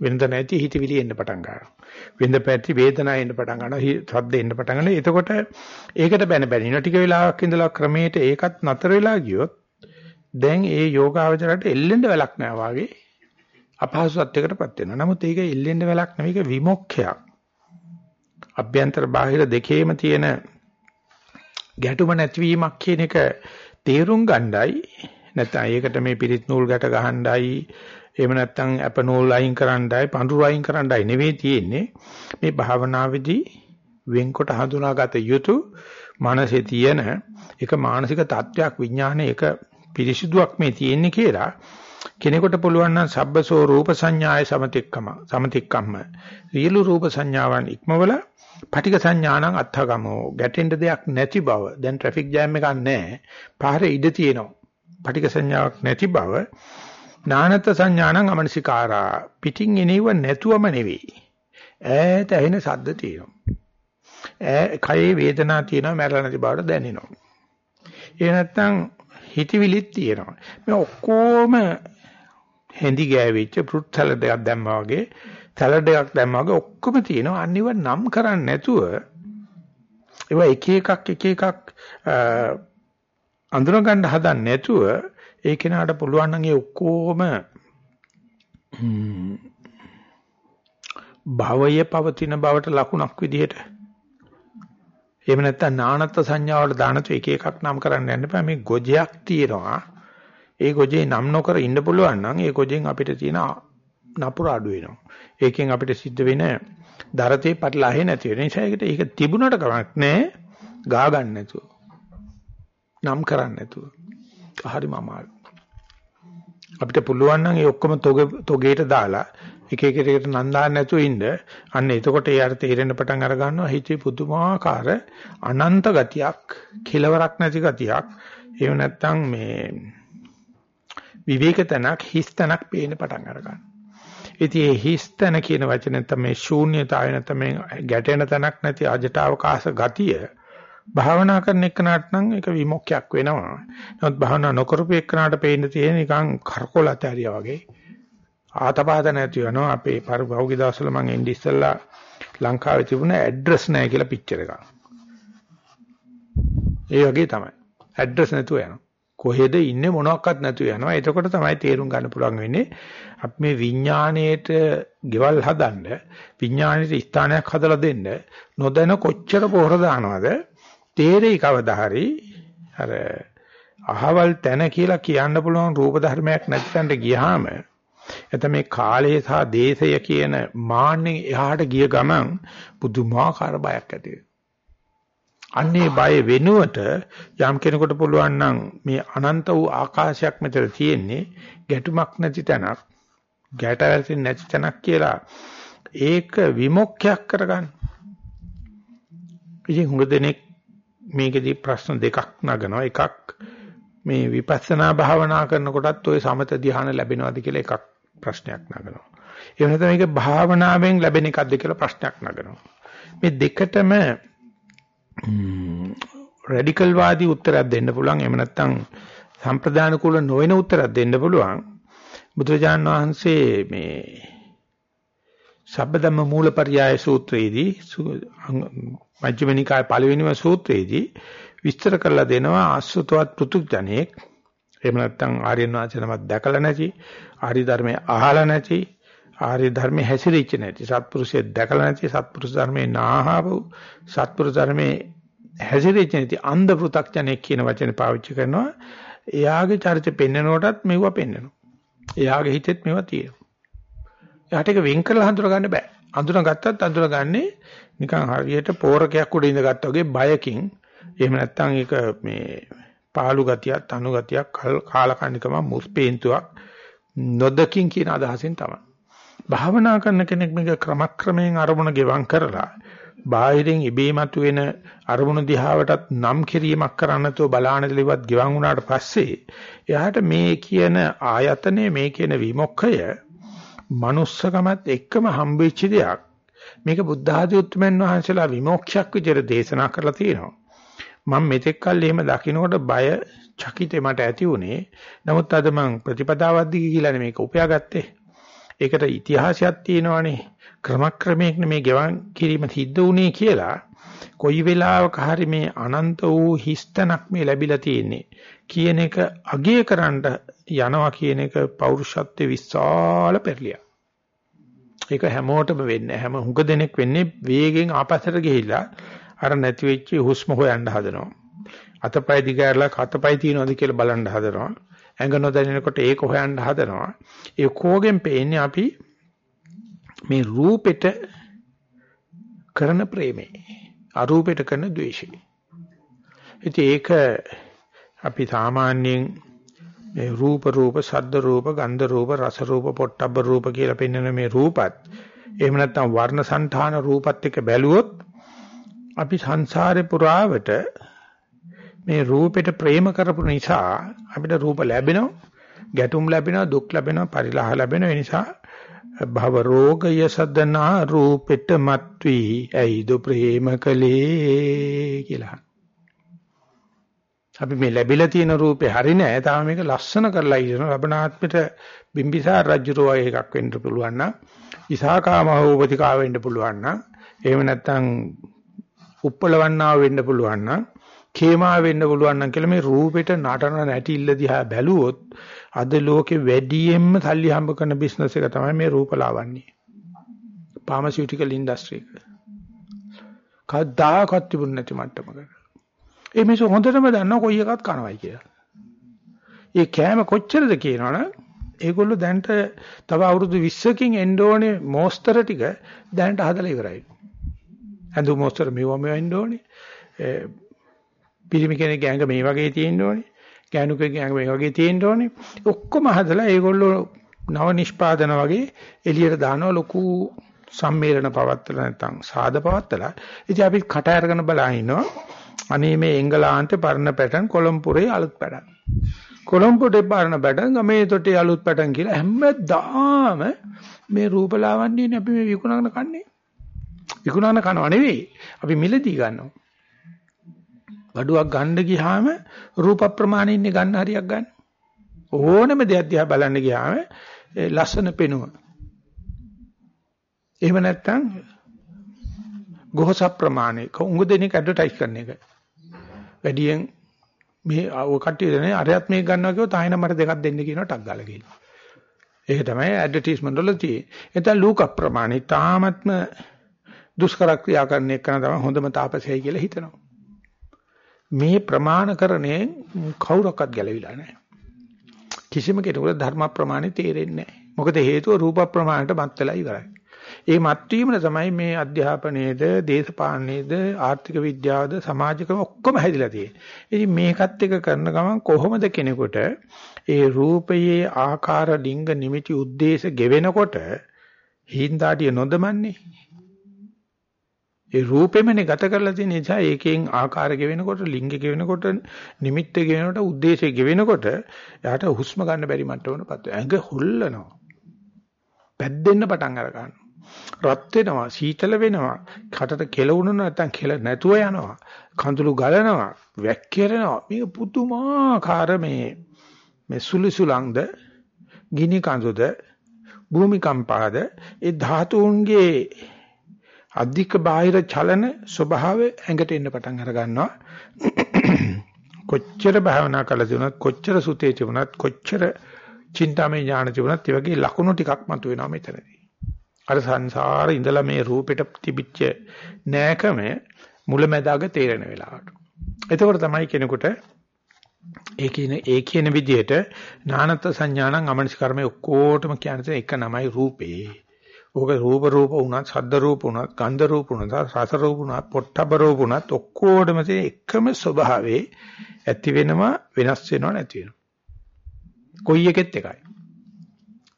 වෙනද නැති හිතවිලි එන්න පටන් ගන්නවා. වෙනද පැති වේදනාව එන්න පටන් ගන්නවා. ශබ්ද එන්න පටන් ගන්නවා. එතකොට ඒකට බැන බැනින ටික වෙලාවක් ඉඳලා ක්‍රමයට ඒකත් නතර වෙලා ගියොත් දැන් ඒ යෝගාවචරයට එල්ලෙන්න වෙලක් නැහැ වාගේ අපහසුත්වයකටපත් වෙනවා. නමුත් ඒක ඉල්ලෙන්න වෙලක් නෙවෙයි ඒක විමුක්ඛයක්. අභ්‍යන්තර බාහිර දෙකේම තියෙන ගැටුම නැතිවීමක් කියන එක තේරුම් ගණ්ඩායි නැත්නම් ඒකට මේ පිරිත් නූල් ගැට ගහණ්ඩායි එහෙම නැත්නම් අප නූල් අයින් කරන්නයි පඳුරු අයින් කරන්නයි නෙවෙයි තියෙන්නේ. මේ භාවනාවේදී වෙන්කොට හඳුනාගත යුතු මනසේ තියෙන එක මානසික තත්වයක් විඥානයේ එක පිරිසිදුවක් මේ තියෙන්නේ කියලා කෙනෙකුට පුළුවන් නම් සබ්බසෝ රූප සංඥාය සමතික්කම සමතික්කම්ම. රියලු රූප සංඥාවන් ඉක්මවල පටික සංඥානං අත්ථගමෝ. ගැටෙන්න දෙයක් නැති බව. දැන් ට්‍රැෆික් ජෑම් එකක් නැහැ. පාරේ ඉඩ තියෙනවා. පටික සංඥාවක් නැති බව නානත් සංඥානං අමනසිකාරා පිටින් එනෙව නැතුවම නෙවෙයි ඈත ඇහෙන සද්ද තියෙනවා ඈ කයේ වේදනා තියෙනවා මැරලා නැති බවට දැනෙනවා ඒ නැත්තම් හිතවිලිත් තියෙනවා. මේ ඔක්කොම හැඳි ගෑවිච්ච ෆෘට් සලාඩ් එකක් දැම්මා වගේ සලාඩ් එකක් දැම්මා වගේ ඔක්කොම තියෙනවා. අනිව නම් කරන්නේ නැතුව ඒවා එක එකක් එක එකක් අඳුන ගන්න හදන්නේ නැතුව ඒ කෙනාට පුළුවන් නම් ඒ ඔක්කොම භවයේ පවතින බවට ලකුණක් විදිහට එහෙම නැත්නම් නානත්ත් සංඥාවල දානතු එක එකක් නම් කරන්න යන්න බෑ. මේ ගොජයක් තියෙනවා. ඒ ගොජේ නම් නොකර ඉන්න පුළුවන් නම් ඒ ගොජෙන් අපිට තියෙන නපුර අඩු වෙනවා. ඒකෙන් අපිට සිද්ධ වෙන දරතේ පටලැහෙ නැති වෙන නිසා ඒකට ඒක තිබුණට කමක් නැහැ. ගා ගන්න නැතුව. නම් කරන්න නැතුව. හරිම අමාරු. අපිට පුළුවන් නම් ඒ ඔක්කොම තොගේට දාලා එක එක එකට නන්දාන්න නැතුව ඉන්න අන්න එතකොට ඒ අර තේරෙන්න පටන් අර ගන්නවා හිතේ පුදුමාකාර අනන්ත ගතියක් කෙලවරක් නැති ගතියක් එහෙම නැත්නම් මේ විවේක තනක් හිස් තනක් පේන්න පටන් අර ගන්නවා ඉතින් මේ හිස් තන කියන වචනේ තමයි ශූන්‍යතාවය නැත්නම් ගැටෙන තනක් නැති අජට අවකාශ ගතිය භාවනා කරන එක්කනට නම් ඒක විමුක්තියක් වෙනවා. නමුත් භාවනා නොකරපු එක්කනට පේන්න තියෙන නිකන් කරකොලත ඇරියා වගේ. ආතපාත නැති වෙනවා අපේ පරිභෝගී දවස්වල මම එන්නේ ඉස්සෙල්ලා ලංකාවේ තිබුණ ඇඩ්‍රස් නැහැ කියලා පික්චර් එකක්. ඒ වගේ තමයි. ඇඩ්‍රස් නැතුව යනවා. කොහෙද ඉන්නේ මොනවත් නැතුව යනවා. එතකොට තමයි තේරුම් ගන්න පුළුවන් වෙන්නේ අපි මේ විඥාණයට ගෙවල් හදන්න විඥාණයට ස්ථානයක් හදලා දෙන්න නොදැන කොච්චර පොහොර දානවද තේරෙයි කවදා හරි අර අහවල් තැන කියලා කියන්න පුළුවන් රූප ධර්මයක් නැති තැනට ගියාම එතන මේ කාලය සහ දේශය කියන මාන්නේ එහාට ගිය ගමන් පුදුමාකාර බයක් ඇති අන්නේ බය වෙනුවට යම් කෙනෙකුට පුළුවන් නම් මේ අනන්ත වූ ආකාශයක් මෙතන තියෙන්නේ ගැටුමක් නැති තැනක් ගැට වැටෙන්නේ නැති තැනක් කියලා ඒක විමුක්තියක් කරගන්න. ඉතින් හුඟ දෙනෙක් මේකෙදි ප්‍රශ්න දෙකක් නගනවා. එකක් මේ විපස්සනා භාවනා කරනකොටත් ওই සමත ධ්‍යාන ලැබෙනවද කියලා එකක් ප්‍රශ්නයක් නගනවා. ඒ වෙනත මේක භාවනාවෙන් ලැබෙන එකක්ද කියලා ප්‍රශ්නයක් නගනවා. මේ දෙකටම රැඩිකල් වාදී උත්තරයක් දෙන්න පුළුවන්. එහෙම නැත්නම් සම්ප්‍රදාන කුල නොවන උත්තරයක් දෙන්න පුළුවන්. බුදුරජාන් වහන්සේ මේ සබ්බදම්ම මූලපරියාය සූත්‍රයේදී මජ්ක්‍ධිම නිකාය පළවෙනිම සූත්‍රයේදී විස්තර කරලා දෙනවා අසුතවත් පෘතුජණෙක් එහෙම නැත්නම් ආර්යයන් වහන්සේ නමක් දැකලා නැති, ආර්ය ධර්මයේ අහලා නැති, ආර්ය ධර්මයේ හැසිරෙච්ච නැති, සත්පුරුෂය දැකලා නැති, සත්පුරුෂ ධර්මයේ නාහව, සත්පුරුෂ ධර්මයේ හැසිරෙච්ච නැති අන්ධ පෘ탁ජනෙක් කියන වචනේ පාවිච්චි කරනවා. එයාගේ චරිතය පෙන්වනකොටත් මෙවුව පෙන්වනවා. එයාගේ හිතෙත් මේවා තියෙනවා. එයාට ඒක වෙන් කරලා හඳුනා ගන්න බෑ. අඳුනගත්තත් අඳුනගන්නේ නිකන් හරියට පෝරකයක් උඩ ඉඳගත්තා වගේ බයකින්. එහෙම නැත්නම් ඒක මේ පාළු ගතියක්, තනු ගතියක්, කාලකන්නිකම මුස්පේන්තුවක් නොදකින් කියන අදහසෙන් තමයි. භාවනා කරන කෙනෙක් මේක ක්‍රමක්‍රමයෙන් අරමුණ ගෙවම් කරලා බාහිරින් ඉබේමතු වෙන අරමුණු දිහාවටත් නම් කිරීමක් කරන්නතෝ බලාන දෙලිවත් ගෙවන් වුණාට පස්සේ එයාට මේ කියන ආයතනය මේ කියන විමුක්ඛය manussකමත් එක්කම හම්බෙච්ච දෙයක් මේක බුද්ධ ආදී උත්මයන් වහන්සේලා විමුක්ඛයක් විදිහට දේශනා කරලා තියෙනවා මම මෙතෙක් කල් එහෙම දකින්නකොට බය චකිතේ මට ඇති වුණේ. නමුත් අද මං ප්‍රතිපදාවද්දී කියලානේ මේක උපයාගත්තේ. ඒකට ඉතිහාසයක් තියෙනවානේ. ක්‍රමක්‍රමයෙන් මේ ගෙවන් කිරීම සිද්ධ වුණේ කියලා කොයි වෙලාවක හරි මේ අනන්ත වූ හිස්තනක් මේ ලැබිලා තියෙන්නේ කියන එක අගය කරන්න යනවා කියන එක පෞරුෂත්වයේ විශාල පෙරලියක්. ඒක හැමෝටම වෙන්නේ හැම හුඟ දෙනෙක් වෙන්නේ වේගෙන් ආපස්සට ගිහිල්ලා අර නැති වෙච්ච හුස්ම හොයන්න හදනවා. අතපය දිගහැරලා අතපය තියනවාද කියලා බලන්න හදනවා. ඇඟ නොදැනෙනකොට ඒක හොයන්න හදනවා. ඒ කෝගෙන් පේන්නේ අපි මේ රූපෙට කරන ප්‍රේමේ. අරූපෙට කරන ද්වේෂය. ඉතින් ඒක අපි සාමාන්‍යයෙන් මේ රූප රූප, ශබ්ද රූප, ගන්ධ රූප, රස රූප, පොට්ටබ්බ රූප කියලා පෙන්වන මේ රූපත්. එහෙම නැත්නම් වර්ණ సంతාන රූපත් එක්ක බැලුවොත් අපි සංසාරේ පුරාවට මේ රූපෙට ප්‍රේම කරපු නිසා අපිට රූප ලැබෙනවා ගැටුම් ලැබෙනවා දුක් ලැබෙනවා පරිලාහ ලැබෙනවා. ඒ නිසා භව රෝගය සදනා රූපෙට මත්වි. ඇයිද ප්‍රේම කලේ කියලා. අපි මේ ලැබිලා තියෙන රූපේ හරි නෑ තාම මේක ලස්සන කරලා ඉන්න ලබනාත්මෙට බිම්බිසාර රජුරෝ එකක් වෙන්න පුළුවන් නම් ඉසහාකාම හෝපතිකා වෙන්න පුළුවන් නම් එහෙම නැත්නම් උප්පලවන්නා වෙන්න පුළුවන් නම් කේමා වෙන්න පුළුවන් නම් කියලා මේ රූපෙට නටන නැටිල්ල දිහා බැලුවොත් අද ලෝකේ වැඩියෙන්ම සල්ලි හම්බ කරන බිස්නස් එක තමයි මේ රූපලාවන්‍ය. ෆාමසිටිකල් ඉන්ඩස්ට්‍රි එක. කවදාකවත් තිබුණ නැති මට්ටමක. ඒ මිනිස්සු හොඳටම දන්නවා කොයි එකක් කනවයි කියලා. ඒ කෑම කොච්චරද කියනවනම් ඒගොල්ලෝ දැන්ට තව අවුරුදු 20කින් එන්න ඕනේ මෝස්තර ටික දැන්ට හදලා ඉවරයි. ඇඳුම් මොස්තර මෙවම වෙන්න ඕනේ. පිරිමි කෙනෙක්ගේ ඇඟ මේ වගේ තියෙන්න ඕනේ. ගෑනුකෙක්ගේ ඇඟ මේ වගේ තියෙන්න ඕනේ. ඔක්කොම හදලා ඒගොල්ලෝ නව නිෂ්පාදන වගේ එළියට දානවා ලොකු සම්මේලන පවත්තලා නැත්නම් සාද පවත්තලා. ඉතින් අපි කට අරගෙන බලන ඉන්නවා. අනේ මේ එංගලන්තේ පරණ පැටර්න් කොළඹපුරේ අලුත් පැටර්න්. කොළඹපුරේ පරණ පැටර්න් ගමේ තොටේ අලුත් පැටර්න් කියලා හැමදාම මේ රූපලාවන්‍යනේ අපි මේ විකුණන කන්නේ. විකුණන කනව නෙවෙයි. අපි මිලදී ගන්නවා. බඩුවක් ගන්න ගියාම රූප ප්‍රමාණින්නේ ගන්න හරියක් ගන්න. ඕනම දෙයක් දිහා බලන්න ගියාම ලස්සන පෙනුම. එහෙම නැත්නම් ගොහස ප්‍රමාණය උඟ දෙනෙක් ඇඩ්වර්ටයිස් කරන එක. වැඩියෙන් මේ ඔය කට්ටිය දෙනේ අරයත් මේක ගන්නවා කිව්වොත් ආයෙන මට දෙකක් දෙන්න කියනවා ටක් ගාලා කියනවා. ඒක තමයි ඇඩ්වර්ටයිස්මන්ට් වල තියෙන්නේ. එතන ලූක ප්‍රමාණය තාමත්ම දුෂ්කර ක්‍රියා කරන එක තමයි හොඳම තාපසයයි කියලා හිතනවා. මේ ප්‍රමාණකරණය කවුරක්වත් ගැලවිලා නැහැ. කිසිම කෙනෙකුට ධර්ම ප්‍රමාණය තේරෙන්නේ නැහැ. මොකද හේතුව රූප ප්‍රමාණයට මත් වෙලා ඉවරයි. ඒ මත්වීමන තමයි මේ අධ්‍යාපනයේද දේශපාලනයේද ආර්ථික විද්‍යාවද සමාජික ඔක්කොම හැදිලා තියෙන්නේ. ඉතින් මේකත් එක කරන ගමන් කොහොමද කෙනෙකුට ඒ රූපයේ ආකාර ඩිංග නිමිති ಉದ್ದೇಶ ගෙවෙනකොට හිඳාටිය නොදමන්නේ. ඒ රූපෙමනේ ගත කරලා තියෙන නිසා ඒකෙන් ආකාර ගෙවෙනකොට ලිංග ගෙවෙනකොට නිමිත්ත ගෙවෙනකොට ಉದ್ದೇಶ ගෙවෙනකොට එයාට හුස්ම ගන්න බැරි මට්ටමකටපත් වෙනවා. ඇඟ හොල්ලනවා. පැද්දෙන්න පටන් අර ගන්නවා. රත් වෙනවා, සීතල වෙනවා, කටට කෙලවුණු නැත්නම් කෙල නැතුව යනවා. කඳුළු ගලනවා, වැක්කිරෙනවා. මේක පුදුමාකාර මේ මේ සුලිසුලංගද, ගිනි කඳුද, භූමිකම්පාද ඒ ධාතුන්ගේ අධික බාහිර චලන ස්වභාවය ඇඟට එන්න පටන් අර ගන්නවා. කොච්චර භාවනා කළද වුණත් කොච්චර සුතේ තිබුණත් කොච්චර චින්තාමය ඥාන තිබුණත් ඒ වගේ ලකුණු ටිකක් මතුවෙනවා මෙතනදී. අර සංසාරේ ඉඳලා මේ රූපෙට තිබිච්ච නෑකම මුලැමැදාග තේරෙන වෙලාවට. එතකොට තමයි කෙනෙකුට ඒ කියන ඒ කියන විදිහට ඥානත් සංඥානං අමනස් කර්මය ඔක්කොටම කියන එක නමයි රූපේ. ඕක රූප රූප වුණත්, ශබ්ද රූප වුණත්, ගන්ධ රූප වුණත්, රස රූප වුණත්, පොට්ටබ රූප වුණත් ඔක්කොටම තියෙන එකම ස්වභාවයේ ඇති වෙනවා වෙනස් වෙනවා නැති වෙනවා. කොයි එකෙත් එකයි.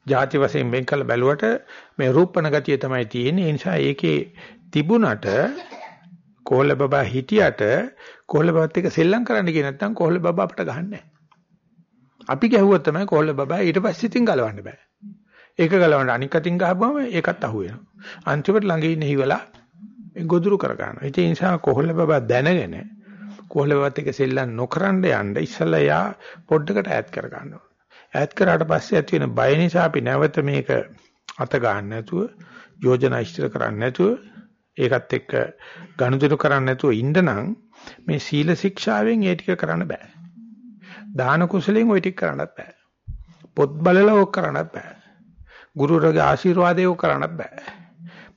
ಜಾති වශයෙන් වෙන් කළ බැලුවට මේ රූපණ ගතිය තමයි තියෙන්නේ. ඒ නිසා ඒකේ තිබුණට කොහොල බබා හිටියට කොහොල බබත් එක්ක සෙල්ලම් කරන්න කිය නැත්නම් කොහොල බබා අපිට ගහන්නේ අපි ගැහුවොත් තමයි කොහොල බබා ඊට පස්සේ ඉතින් ගලවන්න බෑ. ඒක ගලවන්න අනික් අතින් ගහපුවම ඒකත් අහු වෙනවා. අන්තිමට ළඟ ඉන්න හිවලා ගොදුරු කර ගන්නවා. ඒ නිසා කොහොල්ල බබා දැනගෙන කොහොල්ල බබත් එක සෙල්ලම් නොකරන්න යන්න ඉස්සලා යා පොඩ්ඩකට ඈත් කර ගන්නවා. ඈත් කරාට පස්සේ ඇති වෙන බය නිසා අපි නැවත මේක අත ගන්න නැතුව යෝජනා ඉදිරි කරන්නේ නැතුව ඒකත් එක්ක ගනුදෙනු කරන්නේ නැතුව ඉන්නනම් මේ සීල ශික්ෂාවෙන් ඒ ටික කරන්න බෑ. දාන කුසලයෙන් ওই ටික කරන්නත් බෑ. පොත් බලලා ඕක කරන්නත් බෑ. ගුරුවරගේ ආශිර්වාදය කරන්නත් බෑ.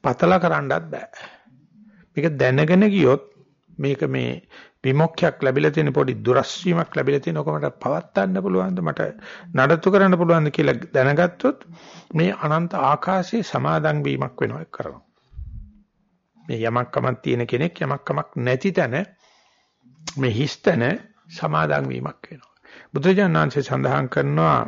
පතලා කරන්නත් බෑ. මේක දැනගෙන ගියොත් මේක මේ විමුක්තියක් ලැබිලා තියෙන පොඩි දුරස්වීමක් ලැබිලා තියෙන ඔකමට පවත්වන්න පුළුවන්ද මට නඩත්තු කරන්න පුළුවන්ද කියලා දැනගත්තොත් මේ අනන්ත ආකාශයේ සමාදන් වීමක් වෙනවා කරනවා. මේ යමක්කමක් තියෙන කෙනෙක් යමක්කමක් නැති තැන මේ හිස්තන සමාදන් වීමක් වෙනවා. බුදුජානනාංශය සඳහන් කරනවා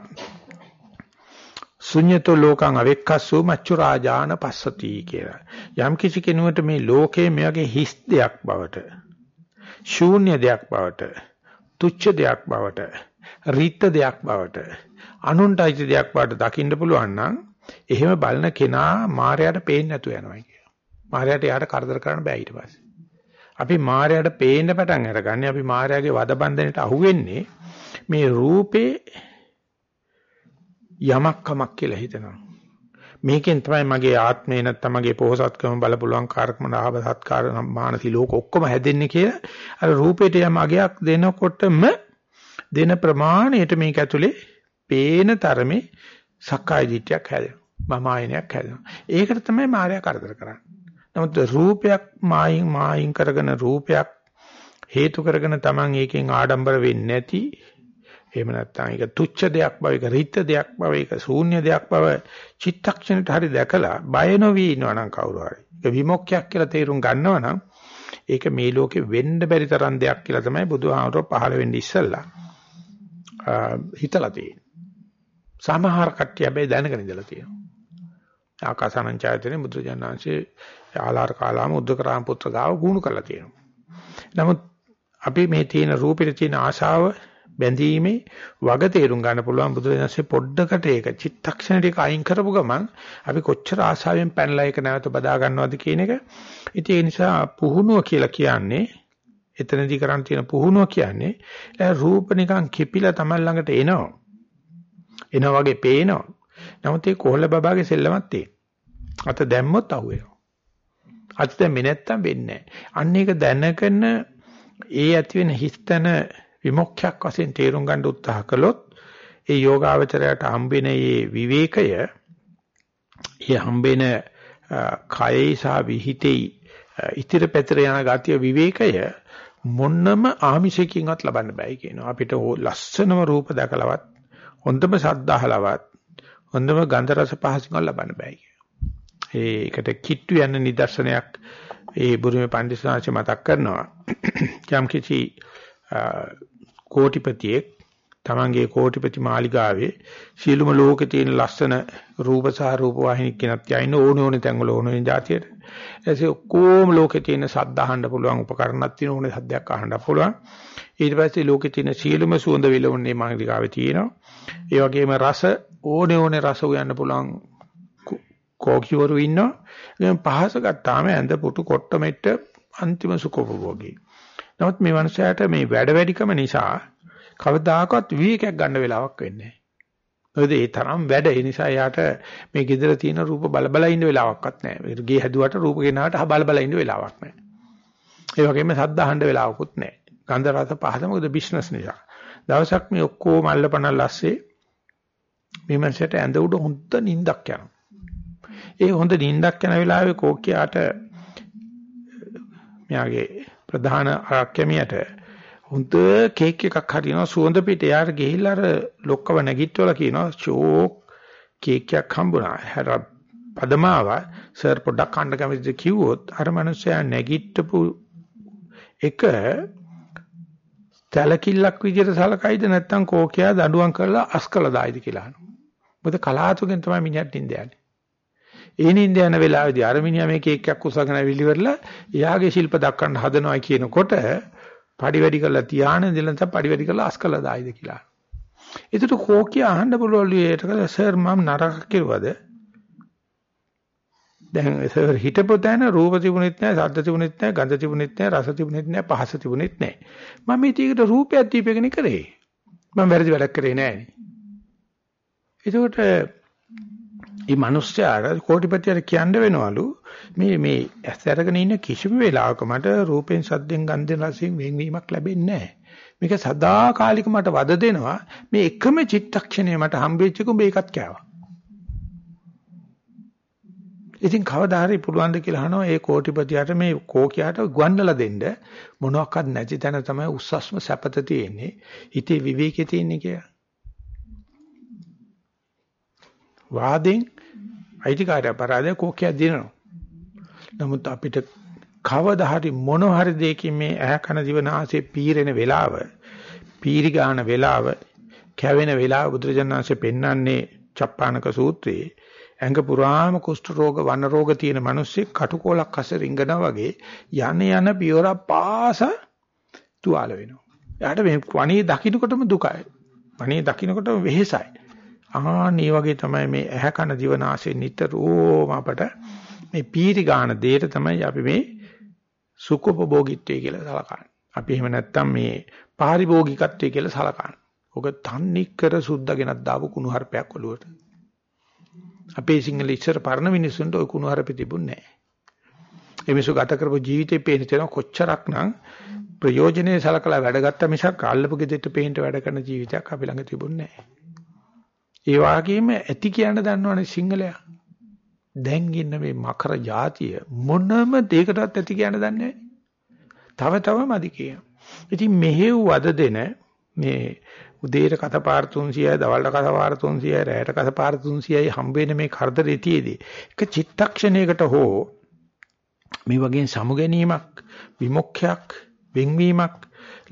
ශුඤ්‍යතෝ ලෝකං අවෙක්කස්සෝ මච්චු රාජාන පස්සති කියලා. යම් කිසි කෙනෙකුට මේ ලෝකයේ මේ වගේ හිස් දෙයක් බවට, ශූන්‍ය දෙයක් බවට, තුච්ඡ දෙයක් බවට, රිත්ත දෙයක් බවට, අනුන්ටයිති දෙයක් බවට දකින්න පුළුවන් නම් එහෙම බලන කෙනා මායයට පේන්නේ නැතු යනවා කියනවා. මායයට යාට කරදර කරන්න බෑ ඊට පස්සේ. අපි මායයට පේන්න පටන් අරගන්නේ අපි මායගේ වද බන්ධනයට අහුවෙන්නේ මේ රූපේ යමක් කමක් කියලා හිතනවා. මේකෙන් තමයි මගේ ආත්මේ නැත්නම් මගේ පොහසත්කම බල පුළුවන් කාර්කම ආව සත්කාර මානසි ලෝක ඔක්කොම හැදෙන්නේ කියලා අර රූපේට යම් අගයක් දෙනකොටම දෙන ප්‍රමාණයට මේක ඇතුලේ පේන තරමේ සක්කාය දිට්ඨියක් හැදෙනවා. මම ආයනයක් හැදෙනවා. ඒකට තමයි මායя කරදර කරන්නේ. නමුත් රූපයක් මායින් මායින් කරගෙන රූපයක් හේතු කරගෙන Taman ඒකෙන් ආඩම්බර වෙන්නේ නැති එහෙම නැත්නම් ඒක තුච්ච දෙයක් බව, ඒක රිත් දෙයක් බව, ඒක ශූන්‍ය දෙයක් බව චිත්තක්ෂණයට හරි දැකලා බය නොවී ඉන්නවනම් කවුරු හරි. ඒක විමුක්තියක් කියලා තේරුම් ගන්නවනම් ඒක මේ ලෝකේ වෙන්න බැරි තරම් දෙයක් කියලා තමයි බුදුහාමරෝ පහළ වෙන්නේ ඉස්සල්ලා හිතලා තියෙන්නේ. සමහර කට්ටිය හැබැයි දැනගෙන ඉඳලා තියෙනවා. ආකාසානංචායතනේ බුදුජානනාංශේ ආලාර කාලාම උද්දකරාම පුත්‍ර ගාව ගුණ කරලා තියෙනවා. නමුත් අපි මේ තියෙන රූපෙට තියෙන ආශාව බැඳීමේ වග තේරුම් ගන්න පුළුවන් බුදුරජාණන්සේ පොඩ්ඩකට ඒක චිත්තක්ෂණ ටික අයින් කරපු ගමන් අපි කොච්චර ආශාවෙන් පැනලා ඒක නැවත බදා ගන්නවද කියන එක. ඉතින් ඒ නිසා පුහුණුව කියලා කියන්නේ එතනදී කරන් තියෙන පුහුණුව කියන්නේ රූප නිකන් කිපිලා තමයි ළඟට එනවා. එනවා වගේ පේනවා. නමුත් ඒ කොහොල බබාගේ සෙල්ලමක් තියෙන අත දැම්මොත් අහුවෙනවා. අත දැම්මේ නැත්තම් වෙන්නේ නැහැ. අන්න ඒක දැනගෙන ඒ ඇති වෙන හිස්තන විමුක්තියක් වශයෙන් තේරුම් ගන්න උත්සාහ කළොත් ඒ යෝගාවචරයට හම්බෙන මේ විවේකය ඒ හම්බෙන කයයි සහ විහිතේ ඉතිර පැතර යන ගතිය විවේකය මොන්නම ආමිෂකින්වත් ලබන්න බෑ කියනවා. අපිට ලස්සනම රූප දැකලවත් හොඳම ශබ්ද අහලවත් හොඳම ගන්ධ රස පහසින්වත් ලබන්න බෑ කියනවා. ඒකට කිට්ටු යන නිදර්ශනයක් ඒ බුරුමේ පඬිස්සාංශ මතක් කරනවා. යම් කිසි කෝටිපතියෙක් තමන්ගේ කෝටිපති මාලිගාවේ සියලුම ලෝකේ තියෙන ලස්සන රූප සහ රූප වාහිනී කෙනත් යයින් ඕන ඕනේ තැන්වල ඕන ඕනේ જાතියට. එසේ ඔක්කොම ලෝකේ තියෙන සද්ද අහන්න පුළුවන් උපකරණක් තියෙන ඕනේ සද්දයක් අහන්න පුළුවන්. ඊට පස්සේ ලෝකේ තියෙන සියලුම සුවඳ විලවුන්නේ මාලිගාවේ තියෙනවා. ඒ වගේම රස ඕනේ ඕනේ රස උයන්න පුළුවන් කෝකිවරු ඉන්නවා. එහෙනම් පහස ගත්තාම ඇඳ පුටු කොට්ට මෙට්ට අන්තිම සුඛෝපභෝගී. නමුත් මේ මනුස්සයාට මේ වැඩ වැඩිකම නිසා කවදාකවත් විවේකයක් ගන්න වෙලාවක් වෙන්නේ නැහැ. මොකද ඒ තරම් වැඩ ඒ නිසා යාට මේ gedara තියෙන රූප බල බල ඉන්න වෙලාවක්වත් නැහැ. ගේ හැදුවට රූප ගෙනාවට බල බල ඉන්න වෙලාවක් නැහැ. ඒ වගේම සද්ද අහන්න වෙලාවකුත් නැහැ. ගන්ධ රස පහස මොකද බිස්නස් නිසා. දවසක් මේ ඔක්කොම අල්ලපන ලස්සේ මේ මනසට ඇඳ උඩ හොඳ නිින්දක් යනවා. ඒ හොඳ නිින්දක් යන වෙලාවේ කෝකියාට මෙයාගේ ප්‍රධාන ආරක්ෂමියට හොඳ කේක් එකක් හරිනවා සුවඳ පිට යාර ගිහිල්ලා අර ලොක්කව නැගිටවලා කියනවා ෂෝක් කේක් එකක් හම්බුණා. හැර පදමාව සර් පොඩ්ඩක් කන්න කැමතිද කිව්වොත් අර මිනිස්සයා නැගිට්ටපු එක තලකිල්ලක් විදිහට සලකයිද නැත්නම් කෝකියා දඬුවම් කරලා අස්කල දායිද කියලා අහනවා. මොකද කලාතුරකින් තමයි මිනිහට නින්ද යන්නේ. ඒ නින්ද යන වෙලාවේදී අර මිනිහා මේ කේක් එකක් උසගෙන විලිවරලා එයාගේ ශිල්ප දක්වන්න හදනවා කියනකොට පඩි වැඩි කරලා තියාන ඉඳලා නැත්නම් පඩි වැඩි කරලා අස් කළා දායිද කියලා. ඒකට කෝකිය අහන්න බලවලු ඒකට සර් මම නරක කිව්වද? දැන් සර් හිටපො තැන රූප තිබුණෙත් නැහැ, ශබ්ද තිබුණෙත් නැහැ, ගන්ධ තිබුණෙත් නැහැ, රස තිබුණෙත් නැහැ, පහස තිබුණෙත් නැහැ. මම මේ ටිකට රූපයක් දීපෙකනේ කරේ. මම වැරදි වැඩක් කරේ නැහැ නේ. ඒකට මේ මිනිස්යාට කෝටිපතියට කියන්න වෙනවලු මේ මේ ඇස් අරගෙන ඉන්න කිසිම වෙලාවක මට රූපෙන් සද්දෙන් ගන්ධෙන් රසයෙන් වෙන්වීමක් ලැබෙන්නේ නැහැ. මේක සදාකාලික මට වද දෙනවා. මේ එකම චිත්තක්ෂණය මට හම්බෙච්ච කුඹ ඒකත් කෑවා. ඉතින් කවදා හරි පුළුවන් ද කියලා අහනවා ඒ කෝටිපතියට මේ කෝකියාට ගවන්නලා දෙන්න මොනවත් නැති තැන තමයි උස්සස්ම සැපත තියෙන්නේ. හිතේ විවේකයේ තියෙන්නේ කියලා. වාදෙන් අයිතිකාරය පරාදය කෝකියක් දිනනවා. නමුත් අපිට කවදා හරි මොන හරි දෙයකින් මේ ඇහ කන දිව නාසය පීරෙන වෙලාව, පීරි ගන්න වෙලාව, කැවෙන වෙලාව බුදුරජාණන්සේ පෙන්වන්නේ චප්පානක සූත්‍රයේ ඇඟ පුරාම කුෂ්ඨ රෝග වන රෝග තියෙන මිනිස්සෙක් කටුකොලක් අස්සේ රිංගනා වගේ යන යන පියවර පාස තුවාල වෙනවා. එයාට මේ වණේ දකින්නකොටම දුකයි. වණේ දකින්නකොටම වෙහෙසයි. ආනී වගේ තමයි මේ ඇහැ කන දිව නාසය නිතරම අපට මේ පීරි ගන්න දෙයට තමයි අපි මේ සුඛෝපභෝගීත්වය කියලා සලකන්නේ. අපි එහෙම නැත්තම් මේ පාරිභෝගිකත්වය කියලා සලකන්නේ. ඔක තන්නේ කර සුද්ධගෙනක් දාපු කුණු හarpයක් ඔලුවට. අපේ සිංහල ඉස්සර පරණ මිනිස්සුන්ට ওই කුණු හarp තිබුණේ නැහැ. එමිසු ගත කරපු ජීවිතේ පේන තැන කොච්චරක්නම් ප්‍රයෝජනේ සලකලා වැඩගත්ත මිසක් අල්ලපු ගෙදෙට්ට පේන්න වැඩ කරන ජීවිතයක් අපි ළඟ තිබුණේ නැහැ. ඒ වගේම ඇති කියන්න දන්නවනේ සිංහලයා. දැන් ඉන්න මේ මකර જાතිය මොනම දෙයකටවත් ඇති කියන්න දන්නේ තව තවම අධි කියන. ඉතින් මෙහෙව් වද දෙන මේ උදේට කතපාර 300යි දවල්ට කතපාර 300යි රැයට කතපාර 300යි හම්බ වෙන මේ කරදරේ තියේදී එක චිත්තක්ෂණයකට හෝ මේ වගේ සමු ගැනීමක් විමුක්ඛයක් වෙන්වීමක්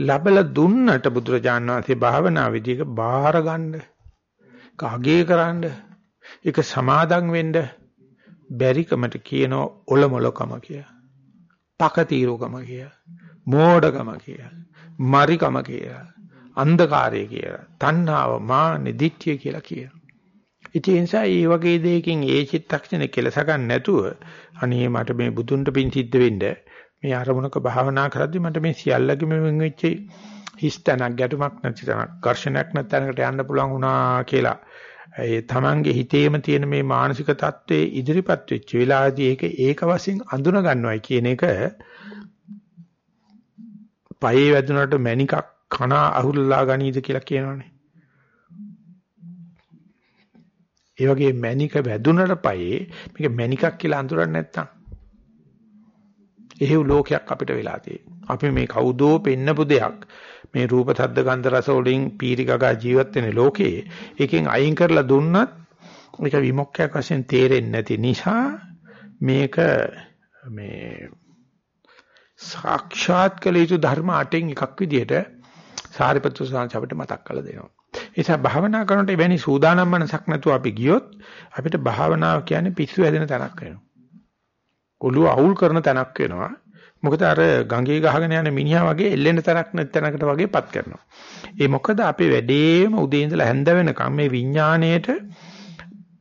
ලැබලා දුන්නට බුදුරජාණන් වහන්සේ භාවනා විදිහක බාර ගන්න කාගේ කරන්න ඒක සමාදම් වෙන්න බැරිකමට කියනවා ඔලොමලකම කියලා. පකතිරුකම කියලා. මෝඩකම කියලා. මරිකම කියලා. අන්ධකාරය කියලා. තණ්හාව මානෙ දිට්ඨිය කියලා කියනවා. ඉතින් ඒ නිසා මේ වගේ දෙයකින් ඒ චිත්තක්ෂණේ කෙලස ගන්න නැතුව අනේ මට මේ බුදුන්ට පින් සිද්ධ වෙන්න මේ අරමුණක භාවනා කරද්දි මට මේ සියල්ලගෙම වෙන් වෙච්ච හිස්තනක් ගැටුමක් නැති තැනක් ඝර්ෂණයක් නැති තැනකට යන්න පුළුවන් වුණා කියලා. ඒ තමන්ගේ හිතේම තියෙන මේ මානසික தત્ත්වයේ ඉදිරිපත් වෙච්ච වෙලාවදී ඒක ඒක වශයෙන් අඳුන ගන්නවයි කියන එක පයේ වැදුනට මණිකක් කන අහුල්ලා ගනීද කියලා කියනවනේ. ඒ වගේ මැනික වැදුනට පයේ මේක මැනිකක් කියලා අඳුරන්නේ නැත්තම් එහෙව් ලෝකයක් අපිට වෙලා අපි මේ කවුදෝ පෙන්නපු දෙයක් මේ රූප ශබ්ද ගන්ධ රස වලින් පීරි ගගා ජීවත් වෙන ලෝකේ එකෙන් අයින් කරලා දුන්නත් ඒක විමුක්තියක් වශයෙන් තේරෙන්නේ නැති නිසා මේක මේ සාක්ෂාත් කළ යුතු ධර්ම අටෙන් එකක් විදිහට සාරිපුත්‍ර සාංශ අපිට මතක් කරලා දෙනවා. ඒ නිසා භාවනා කරනකොට එවැනි සූදානම් මනසක් නැතුව අපි ගියොත් අපිට භාවනාව කියන්නේ පිස්සු හැදෙන තැනක් වෙනවා. ඔළුව අවුල් කරන තැනක් වෙනවා. මොකද අර ගඟේ ගහගෙන යන මිනිහා වගේ එල්ලෙන තැනක් නැති තැනකට වගේපත් කරනවා. ඒ මොකද අපේ වැඩේම උදේ ඉඳලා හැන්ද වෙනකම් මේ විඥාණයට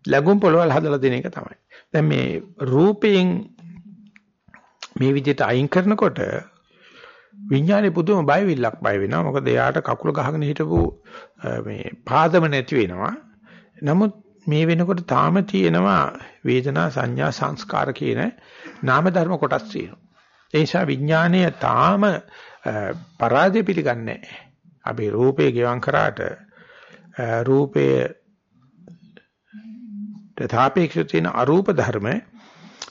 ලැබුම් පොළවල් හදලා දෙන එක තමයි. දැන් මේ රූපයෙන් මේ විදිහට අයින් කරනකොට විඥානේ පුදුම බයවිල්ලක් බය වෙනවා. මොකද එයාට කකුල ගහගෙන හිටපු මේ පාදම නැති වෙනවා. නමුත් මේ වෙනකොට තාම තියෙනවා වේදනා සංඥා සංස්කාර කියන නාම ධර්ම කොටස් තියෙනවා. ඒ නිසා විඥානය තාම පරාජය පිළිගන්නේ නැහැ. අපි රූපේ ගෙවම් කරාට රූපයේ තථාපේක්ෂ තියෙන අරූප ධර්ම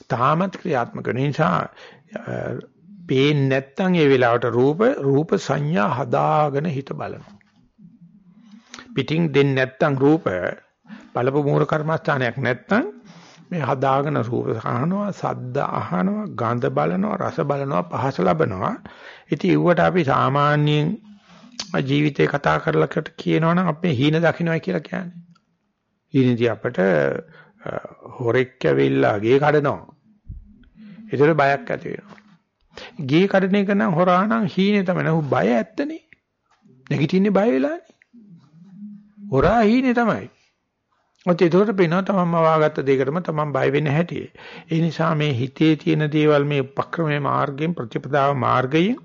තාමත් ක්‍රියාත්මක වෙන නිසා පේන්නේ නැත්නම් ඒ වෙලාවට රූප රූප සංඥා හදාගෙන හිත බලනවා. පිටින් දෙන්නේ නැත්නම් රූප බලපු මූල කර්මස්ථානයක් නැත්නම් මේ හදාගෙන රූප අහනවා, සද්ද අහනවා, ගඳ බලනවා, රස බලනවා, පහස ලබනවා. ඉතින් ඒවට අපි සාමාන්‍යයෙන් ජීවිතේ කතා කරලකට කියනවනම් අපි හීන දකින්නයි කියලා කියන්නේ. හීනදී අපට හොරෙක් ඇවිල්ලා ගේ කඩනවා. ඒතර බයක් ඇති වෙනවා. ගේ කඩන එක නම් හොරා නම් හීනේ තමයි. නහු බය ඇත්තනේ. නැගිටින්නේ බය වෙලානේ. හොරා හීනේ තමයි. ඔතේ ඒකට පේනවා තමන්ම වාගත්ත දෙයකටම තමන් බය වෙන්න හැටි. ඒ නිසා මේ හිතේ තියෙන දේවල් මේ උපක්‍රමයේ මාර්ගයෙන් ප්‍රතිපදාව මාර්ගයෙන්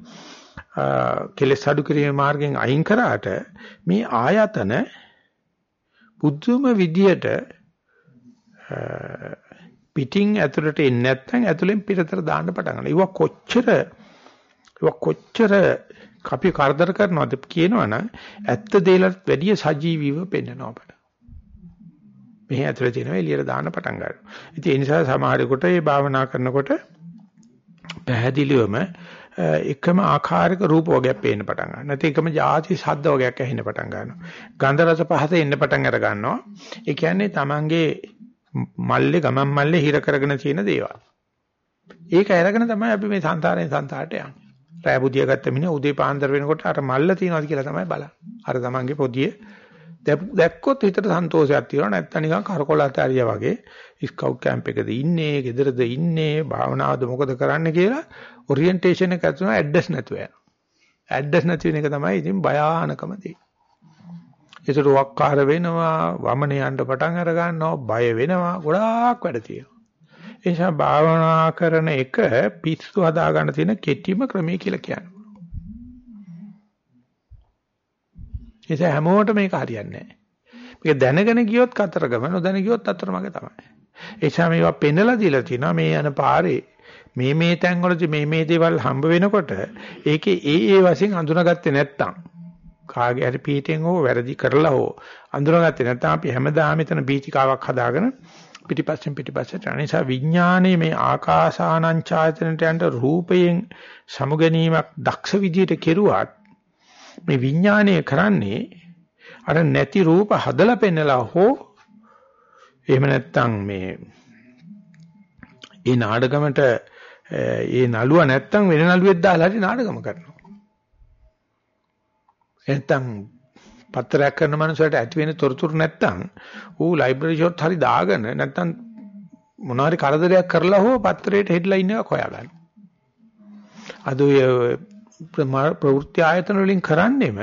කෙලෙස් අඩු කිරීමේ මාර්ගයෙන් අයින් කරාට මේ ආයතන බුද්ධම විදියට පිටින් ඇතුළට එන්නේ නැත්නම් ඇතුළෙන් පිටතට දාන්න පටන් ගන්නවා. ඒවා කොච්චර ඒවා කොච්චර අපි කරදර කරනවද කියනවනම් ඇත්ත දේලට වැඩිය සජීවීව පෙන්වනවා අපට. මෙහි ඇතුළේ තියෙනවා එළියට දාන්න පටන් ගන්නවා. ඉතින් ඒ නිසා සමහරෙකුට මේ භාවනා කරනකොට පැහැදිලිවම එකම ආකාරයක රූප වර්ගයක් පේන්න පටන් ගන්නවා. නැත්නම් එකම ಜಾති ශබ්ද වර්ගයක් ඇහෙන්න පටන් ගන්නවා. ගන්ධ රස පහස එන්න පටන් අර ගන්නවා. ඒ කියන්නේ Tamange මල්ලේ ගමන් මල්ලේ හිර කරගෙන තියෙන දේවල්. ඒක අරගෙන තමයි අපි මේ සංසාරයෙන් සංසාරට යන්නේ. රෑ බුදිය ගත්ත මිනිහ උදේ පාන්දර වෙනකොට අර මල්ල තියනවාද කියලා තමයි බලන්නේ. අර තමන්ගේ පොදිය දැක්කොත් හිතට සන්තෝෂයක් තියෙනවා නැත්නම් නිකන් කරකොලතාරියා වගේ ස්කවුට් කැම්ප් එකද ඉන්නේ, ගෙදරද ඉන්නේ, භාවනාවද මොකද කරන්න කියලා ඔරියන්ටේෂන් එක ඇතුළේ ඇඩ්‍රස් නැතුව යනවා. ඇඩ්‍රස් නැති වෙන එක තමයි ඉතින් භයානකම දේ. ඒතර වක්කාර වෙනවා, වමන යන්න පටන් අර ගන්නවා, බය වෙනවා, ගොඩාක් වැඩ තියෙනවා. ඒ නිසා භාවනා කරන එක පිස්සු හදා ගන්න තියෙන කෙටිම ක්‍රමය කියලා කියනවා. ඒක හැමෝටම මේක හරියන්නේ නැහැ. මේක දැනගෙන ගියොත් කතරගම නොදැන ගියොත් අතරමඟ තමයි. ඒ නිසා මේවා පෙන්නලා දීලා තිනවා මේ යන පාරේ මේ මේ තැන්වලදී මේ මේ දේවල් හම්බ වෙනකොට ඒකේ ඒ ඒ වශයෙන් අඳුනාගත්තේ නැත්තම් කාගේ හරි පීඨෙන් හෝ වැරදි කරලා හෝ අඳුරගත්තේ නැත්නම් අපි හැමදාම එතන බීචිකාවක් හදාගෙන පිටිපස්සෙන් පිටිපස්සට යන නිසා විඥානයේ මේ ආකාසානං ඡායතනට යන රූපයෙන් සමුගැනීමක් දක්ෂ විදියට කෙරුවත් මේ විඥානය කරන්නේ අර නැති රූප හදලා පෙන්නලා හෝ එහෙම නැත්නම් මේ ඒ නාඩගමට ඒ නළුව නැත්තම් වෙන නළුවෙක් දාලා හරි නාඩගම කරනවා. නැත්තම් පත්‍රයක් කරන මනුස්සයට ඇති වෙන තොරතුරු නැත්තම් ඌ ලයිබ්‍රරි ෂොට් හරි දාගෙන නැත්තම් මොනවාරි කරදරයක් කරලා හෝ පත්‍රයට හෙඩ්ලයින් එකක් හොයාගන්න. අද ඔය ප්‍රවෘත්ති ආයතන වලින් කරන්නේම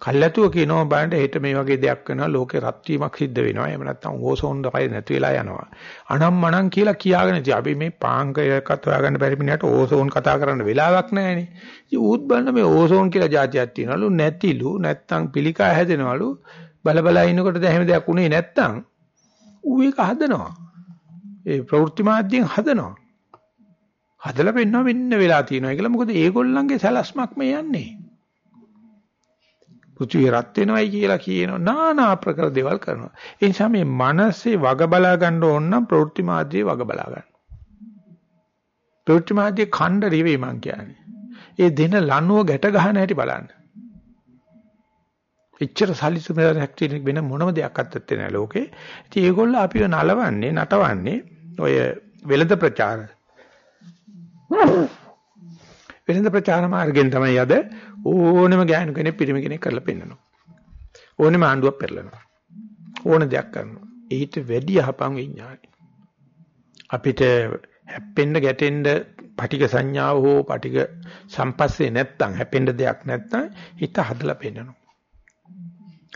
කල්ැතුව කියනවා බලන්න හෙට මේ වගේ දෙයක් වෙනවා ලෝකේ රත් වීමක් සිද්ධ වෙනවා. එහෙම නැත්නම් ඕසෝන් දකයි නැති වෙලා යනවා. අනම්මනම් කියලා කියාගෙන ඉතින් අපි මේ පාංකයකත් හොයාගන්න බැරි මිනිහට ඕසෝන් කතා කරන්න වෙලාවක් නැහැනේ. ඉතින් ඌත් බලන්න මේ ඕසෝන් කියලා જાතියක් තියෙනවලු නැතිලු නැත්නම් පිළිකා හැදෙනවලු බල බල ඉන්නකොට දැන් එහෙම දෙයක් උනේ නැත්නම් ඌ ඒක හදනවා. ඒ ප්‍රවෘත්ති මාධ්‍යයෙන් හදනවා. හදලා පෙන්නවා මෙන්න වෙලා තියෙනවා කියලා මොකද ඒගොල්ලන්ගේ සැලැස්මක් මේ යන්නේ පෘථිවිය රත් වෙනවයි කියලා කියනවා নানা ආකාර දේවල් කරනවා. ඒ නිසා මේ මනසේ වග බලා ගන්න ඕන නම් ප්‍රවෘත්ති මාධ්‍යයේ වග බලා ගන්න. ප්‍රවෘත්ති මාධ්‍යයේ ඛණ්ඩ රිවේ මං කියන්නේ. ඒ දෙන ලනුව ගැට ගන්න හැටි බලන්න. එච්චර සල්ලිසුමරක් තියෙන වෙන මොනම දෙයක් අත්තත් නැහැ ලෝකේ. ඉතින් ඒගොල්ලෝ අපිව නලවන්නේ නටවන්නේ ඔය වෙළඳ ප්‍රචාර. වෙළඳ ප්‍රචාර මාර්ගෙන් තමයි අද ඕනෙම ගෑනු කෙනෙක් පිරිමි කෙනෙක් කරලා පෙන්නනවා. ඕනෙම ආණ්ඩුවක් පෙරලනවා. ඕන දෙයක් කරනවා. ඊට වැඩි යහපන් විඥානයි. අපිට හැප්පෙන්න ගැටෙන්න පටික සංඥාව හෝ පටික සම්පස්සේ නැත්තම් හැපෙන්න දෙයක් නැත්තම් හිත හදලා පෙන්නනවා.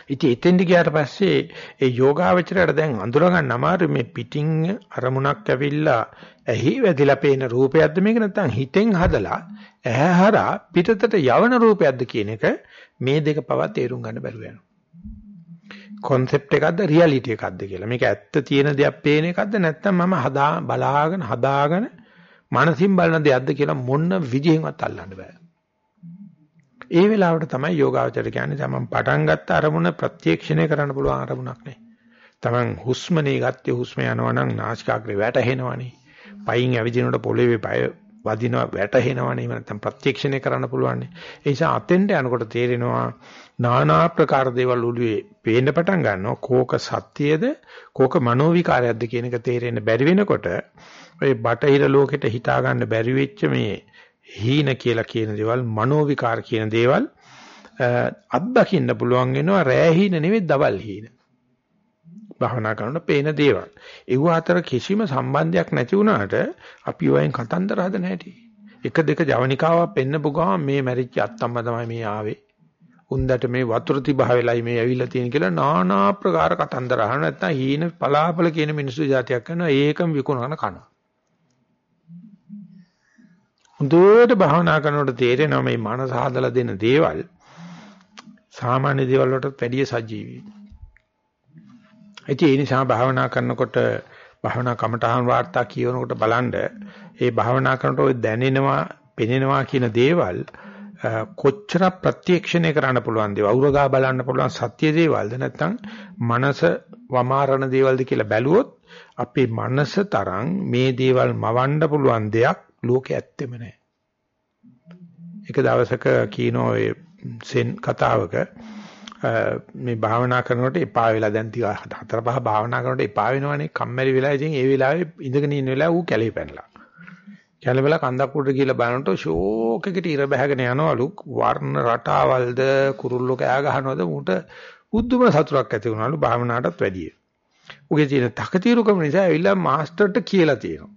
ඉතින් එතෙන්ද ගියාට පස්සේ ඒ යෝගාවචරයට දැන් අඳුර ගන්න අමාරු මේ පිටින් අරමුණක් ඇවිල්ලා ඇහි වැදිලා පේන රූපයක්ද මේක නැත්නම් හිතෙන් හදලා ඇහැ හරහා පිටතට යවන රූපයක්ද කියන එක මේ දෙක පවා තේරුම් ගන්න බැරුව යනවා. concept එකක්ද reality එකක්ද කියලා. මේක ඇත්ත තියෙන දෙයක් පේන එකක්ද නැත්නම් මම හදා බලාගෙන හදාගෙන මනසින් බලන දෙයක්ද කියලා මොන විදිහෙන්වත් අල්ලන්න බෑ. ඒ වෙලාවට තමයි යෝගාවචර කියන්නේ තමන් පටන් ගත්ත අරමුණ ප්‍රත්‍යක්ෂණය කරන්න පුළුවන් අරමුණක් නේ. තමන් හුස්මනේ ගත්තේ හුස්ම යනවා නම් නාසිකාග්‍රේ වැටෙනවනේ. පයින් ඇවිදිනකොට පොළවේ පය වදිනවා වැටෙනවනේ. නැත්නම් ප්‍රත්‍යක්ෂණය කරන්න පුළුවන්. ඒ නිසා අතෙන්ට යනකොට තේරෙනවා নানা ආකාර දේවල් ඔළුවේ පේන්න පටන් ගන්නවා. කෝක සත්‍යයේද කෝක මනෝවිකාරයක්ද කියන එක තේරෙන්න බැරි වෙනකොට ඔය බටහිර ලෝකෙට හිතා ගන්න බැරි වෙච්ච මේ හීන කියලා කියන දේවල්, මනෝ විකාර කියන දේවල් අත්දකින්න පුළුවන් වෙනවා රෑ හීන නෙවෙයි දවල් හීන. භවනා කරනකොට පේන දේවල්. ඒව අතර කිසිම සම්බන්ධයක් නැති වුණාට අපි වයින් කතන්දර හදන හැටි. එක දෙක ජවනිකාවක් පෙන්න පුගාම මේ මැරිච්ච අත්තම්ම තමයි මේ ආවේ. උන්දට මේ වතුර තිබහ වෙලයි මේ ඇවිල්ලා තියෙන කියලා নানা ආකාර කතන්දර අහන නැත්නම් හීන පලාපල කියන මිනිස්සු જાතියක් කරනවා ඒකම විකුණන කනවා. හොඳට භාවනා කරනකොට තේරෙනවා මේ මනස හදලා දෙන දේවල් සාමාන්‍ය දේවල් වලට වැඩිය සජීවී. ඒ නිසා භාවනා කරනකොට භාවනා කමඨහන් වාර්තා කියනකොට බලන්න ඒ භාවනා කරනකොට ඔය දැනෙනවා, පෙනෙනවා කියන දේවල් කොච්චර ප්‍රත්‍යක්ෂණය කරන්න පුළුවන්ද? අවුරගා බලන්න පුළුවන් සත්‍ය දේවල්ද නැත්නම් මනස වමාරණ දේවල්ද කියලා බැලුවොත් අපේ මනස තරම් මේ දේවල් මවන්න පුළුවන් දෙයක් ලෝකේ ඇත්තෙම නැහැ. එක දවසක කියනෝ ඒ සෙන් කතාවක මේ භාවනා කරනකොට එපා වෙලා දැන් ටික හතර පහ භාවනා කරනකොට එපා වෙනවනේ කම්මැලි වෙලා ඉතින් ඒ වෙලාවේ ඉඳගෙන ඉන්න වෙලාව ඌ කැලේ පැනලා. කැලේවල කන්දක් උඩ ගිහලා බලනකොට ෂෝක් එකට ඉර බහගෙන යනවලු වර්ණ රටාවල්ද කුරුල්ලෝ කෑ ගහනවද ඌට බුද්ධම සතුටක් ඇති වුණාලු භාවනාවටත් වැඩිය. ඌගේ තියෙන තකතිරුකම නිසා ඇවිල්ලා මාස්ටර්ට කියලා තියෙනවා.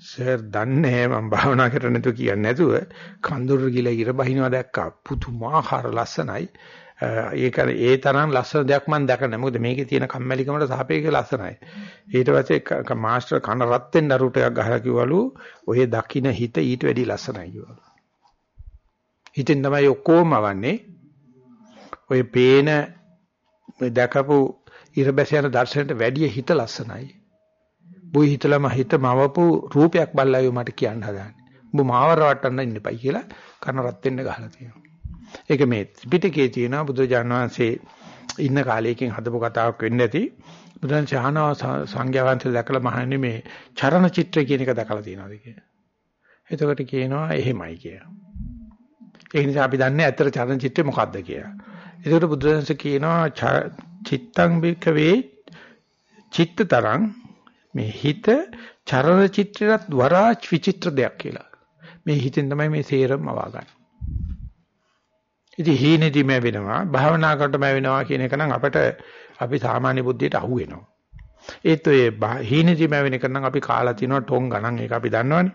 සර් දන්නේ මම භාවනා කරන්නේ නැතුව කියන්නේ නැතුව කඳුරු ගිල ඉර බහිනවා දැක්කා. පුදුමාකාර ලස්සනයි. ඒක ඒ තරම් ලස්සන දෙයක් මම දැක නැහැ. මොකද මේකේ තියෙන කම්මැලිකමට සාපේක්ෂව ලස්සනයි. ඊට පස්සේ මාස්ටර් කන රත් වෙන්න රුටයක් ගහලා කිව්වලු ඔය දකින්න හිත ඊට වැඩි ලස්සනයි කිව්වලු. හිතෙන් තමයි ඔක්කොම වන්නේ. ඔය පේන දැකපු ඉර බැස යන දර්ශනයට වැඩිය හිත ලස්සනයි. බුයි හිතලම හිත මවපු රූපයක් බල්ලායෝ මට කියන්න හදාන්නේ. උඹ මාව රවට්ටන්න ඉන්න එපයි කියලා කන රත් වෙන්න ගහලා තියෙනවා. ඒක මේ පිටකේ තියෙනවා බුදුජාන විශ්වසේ ඉන්න කාලයකින් හදපු කතාවක් වෙන්න ඇති. බුදුන් ශානව සංඝයා වහන්සේ දැකලා මහන්නේ මේ චරණ චිත්‍රය කියන එක දැකලා තියෙනවද කියලා. එතකොට කියනවා එහෙමයි කියලා. ඒ නිසා අපි දන්නේ ඇත්තට චරණ චිත්‍රය මොකක්ද කියලා. එතකොට බුදුන්සේ කියනවා චිත්තං බිකවේ චිත්තතරං මේ හිත චරණ චිත්‍රයට වරා විචිත්‍ර දෙයක් කියලා. මේ හිතෙන් තමයි මේ සේරම වවා ගන්න. ඉතින් හීනෙදි මැවෙනවා, භාවනා කරනකොට මැවෙනවා කියන එක නම් අපිට අපි සාමාන්‍ය බුද්ධියට අහු වෙනවා. ඒත් ඔය හීනෙදි මැවෙන එක නම් අපි කාලා තිනවා ටොං ගණන් ඒක අපි දන්නවනේ.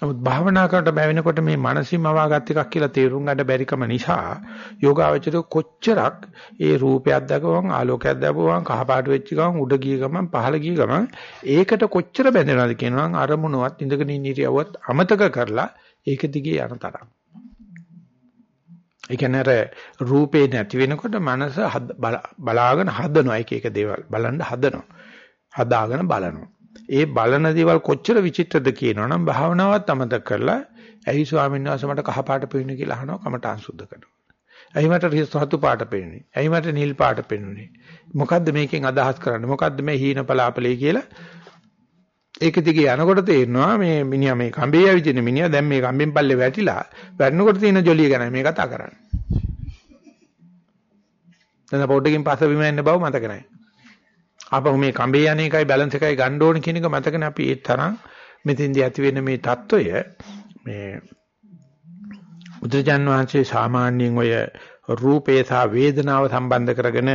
නමුත් භාවනා කරනකොට මැවෙනකොට මේ මානසිකම අවාගත් එකක් කියලා තේරුම් ගන්න බැරිකම නිසා යෝගාවචර කොච්චරක් ඒ රූපයක් දැකවම ආලෝකයක් දැකවම කහපාට වෙච්ච ගමන් උඩ ගිය ගමන් පහළ ගිය ගමන් ඒකට කොච්චර බැඳෙනවද කියනවා අරමුණවත් ඉඳගෙන ඉන්න ඉරියව්වත් අමතක කරලා ඒක දිගේ යන තරම්. ඒ කියන්නේ අර රූපේ නැති වෙනකොට මනස බලාගෙන හදනවා එක එක දේවල් බලන්න හදනවා. හදාගෙන බලනවා. ඒ බලන දේවල් කොච්චර විචිත්‍රද කියනවනම් භාවනාවත් අමතක කරලා ඇයි ස්වාමීන් වහන්සේ මට කහ පාට පෙන්නේ කියලා අහනවා කමඨාන් සුද්ධ කරනවා. ඇයි මට රතු පාට පෙන්නේ? ඇයි මට නිල් පාට පෙන්නුනේ? මොකද්ද මේකෙන් අදහස් කරන්නේ? මොකද්ද මේ හීන පලාපලේ කියලා ඒක දිගේ යනකොට තේරෙනවා මේ මිනිහා මේ කඹේ ඇවිදින මිනිහා දැන් මේ කම්බෙන් පල්ලේ වැටිලා වැටෙනකොට තියෙන ජොලිය ගැන මේ කතා කරන්නේ. දැන් පොඩ්ඩකින් පස්ස බිම යන්න බව මතක නැහැ. ආපහු මේ කඹේ යන එකයි බැලන්ස් එකයි ගන්න ඕන කියන එක මතකනේ අපි ඒ තරම් මෙතෙන්දී ඇති වෙන මේ தত্ত্বය මේ බුදුජන් වහන්සේ සාමාන්‍යයෙන් ඔය රූපේ සහ වේදනාව සම්බන්ධ කරගෙන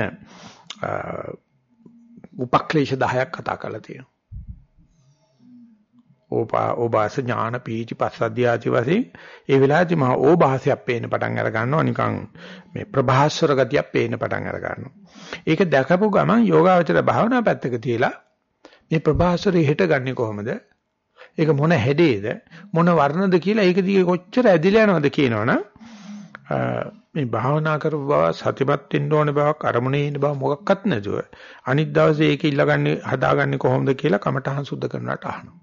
උපක්ලේශ 10ක් කතා කරලා තියෙනවා. ඕපා ඕබාස ඥාන පීචි පස්සද්ධිය ආදි වශයෙන් ඒ වෙලාවේදී මහා ඕබාසයක් පේන්න පටන් අර ගන්නවා නිකන් මේ ප්‍රභාස්වර ගතියක් පේන්න පටන් අර ගන්නවා. ඒක දැකපු ගමන් යෝගාවචර භාවනා පැත්තක තියලා මේ ප්‍රභාස්වරය හෙට ගන්නෙ කොහොමද? ඒක මොන හැඩේද? මොන වර්ණද කියලා ඒක දිගේ කොච්චර ඇදිලා යනවද කියනවනම් මේ භාවනා කරපු බව සතිපත් වෙන්න ඕන බවක් අරමුණේ ඉන්න බව මොකක්වත් නැතුව අනිත් දවසේ ඒක ඉල්ලගන්නේ හදාගන්නේ කොහොමද කියලා කමටහන් සුද්ධ කරනවට අහනවා.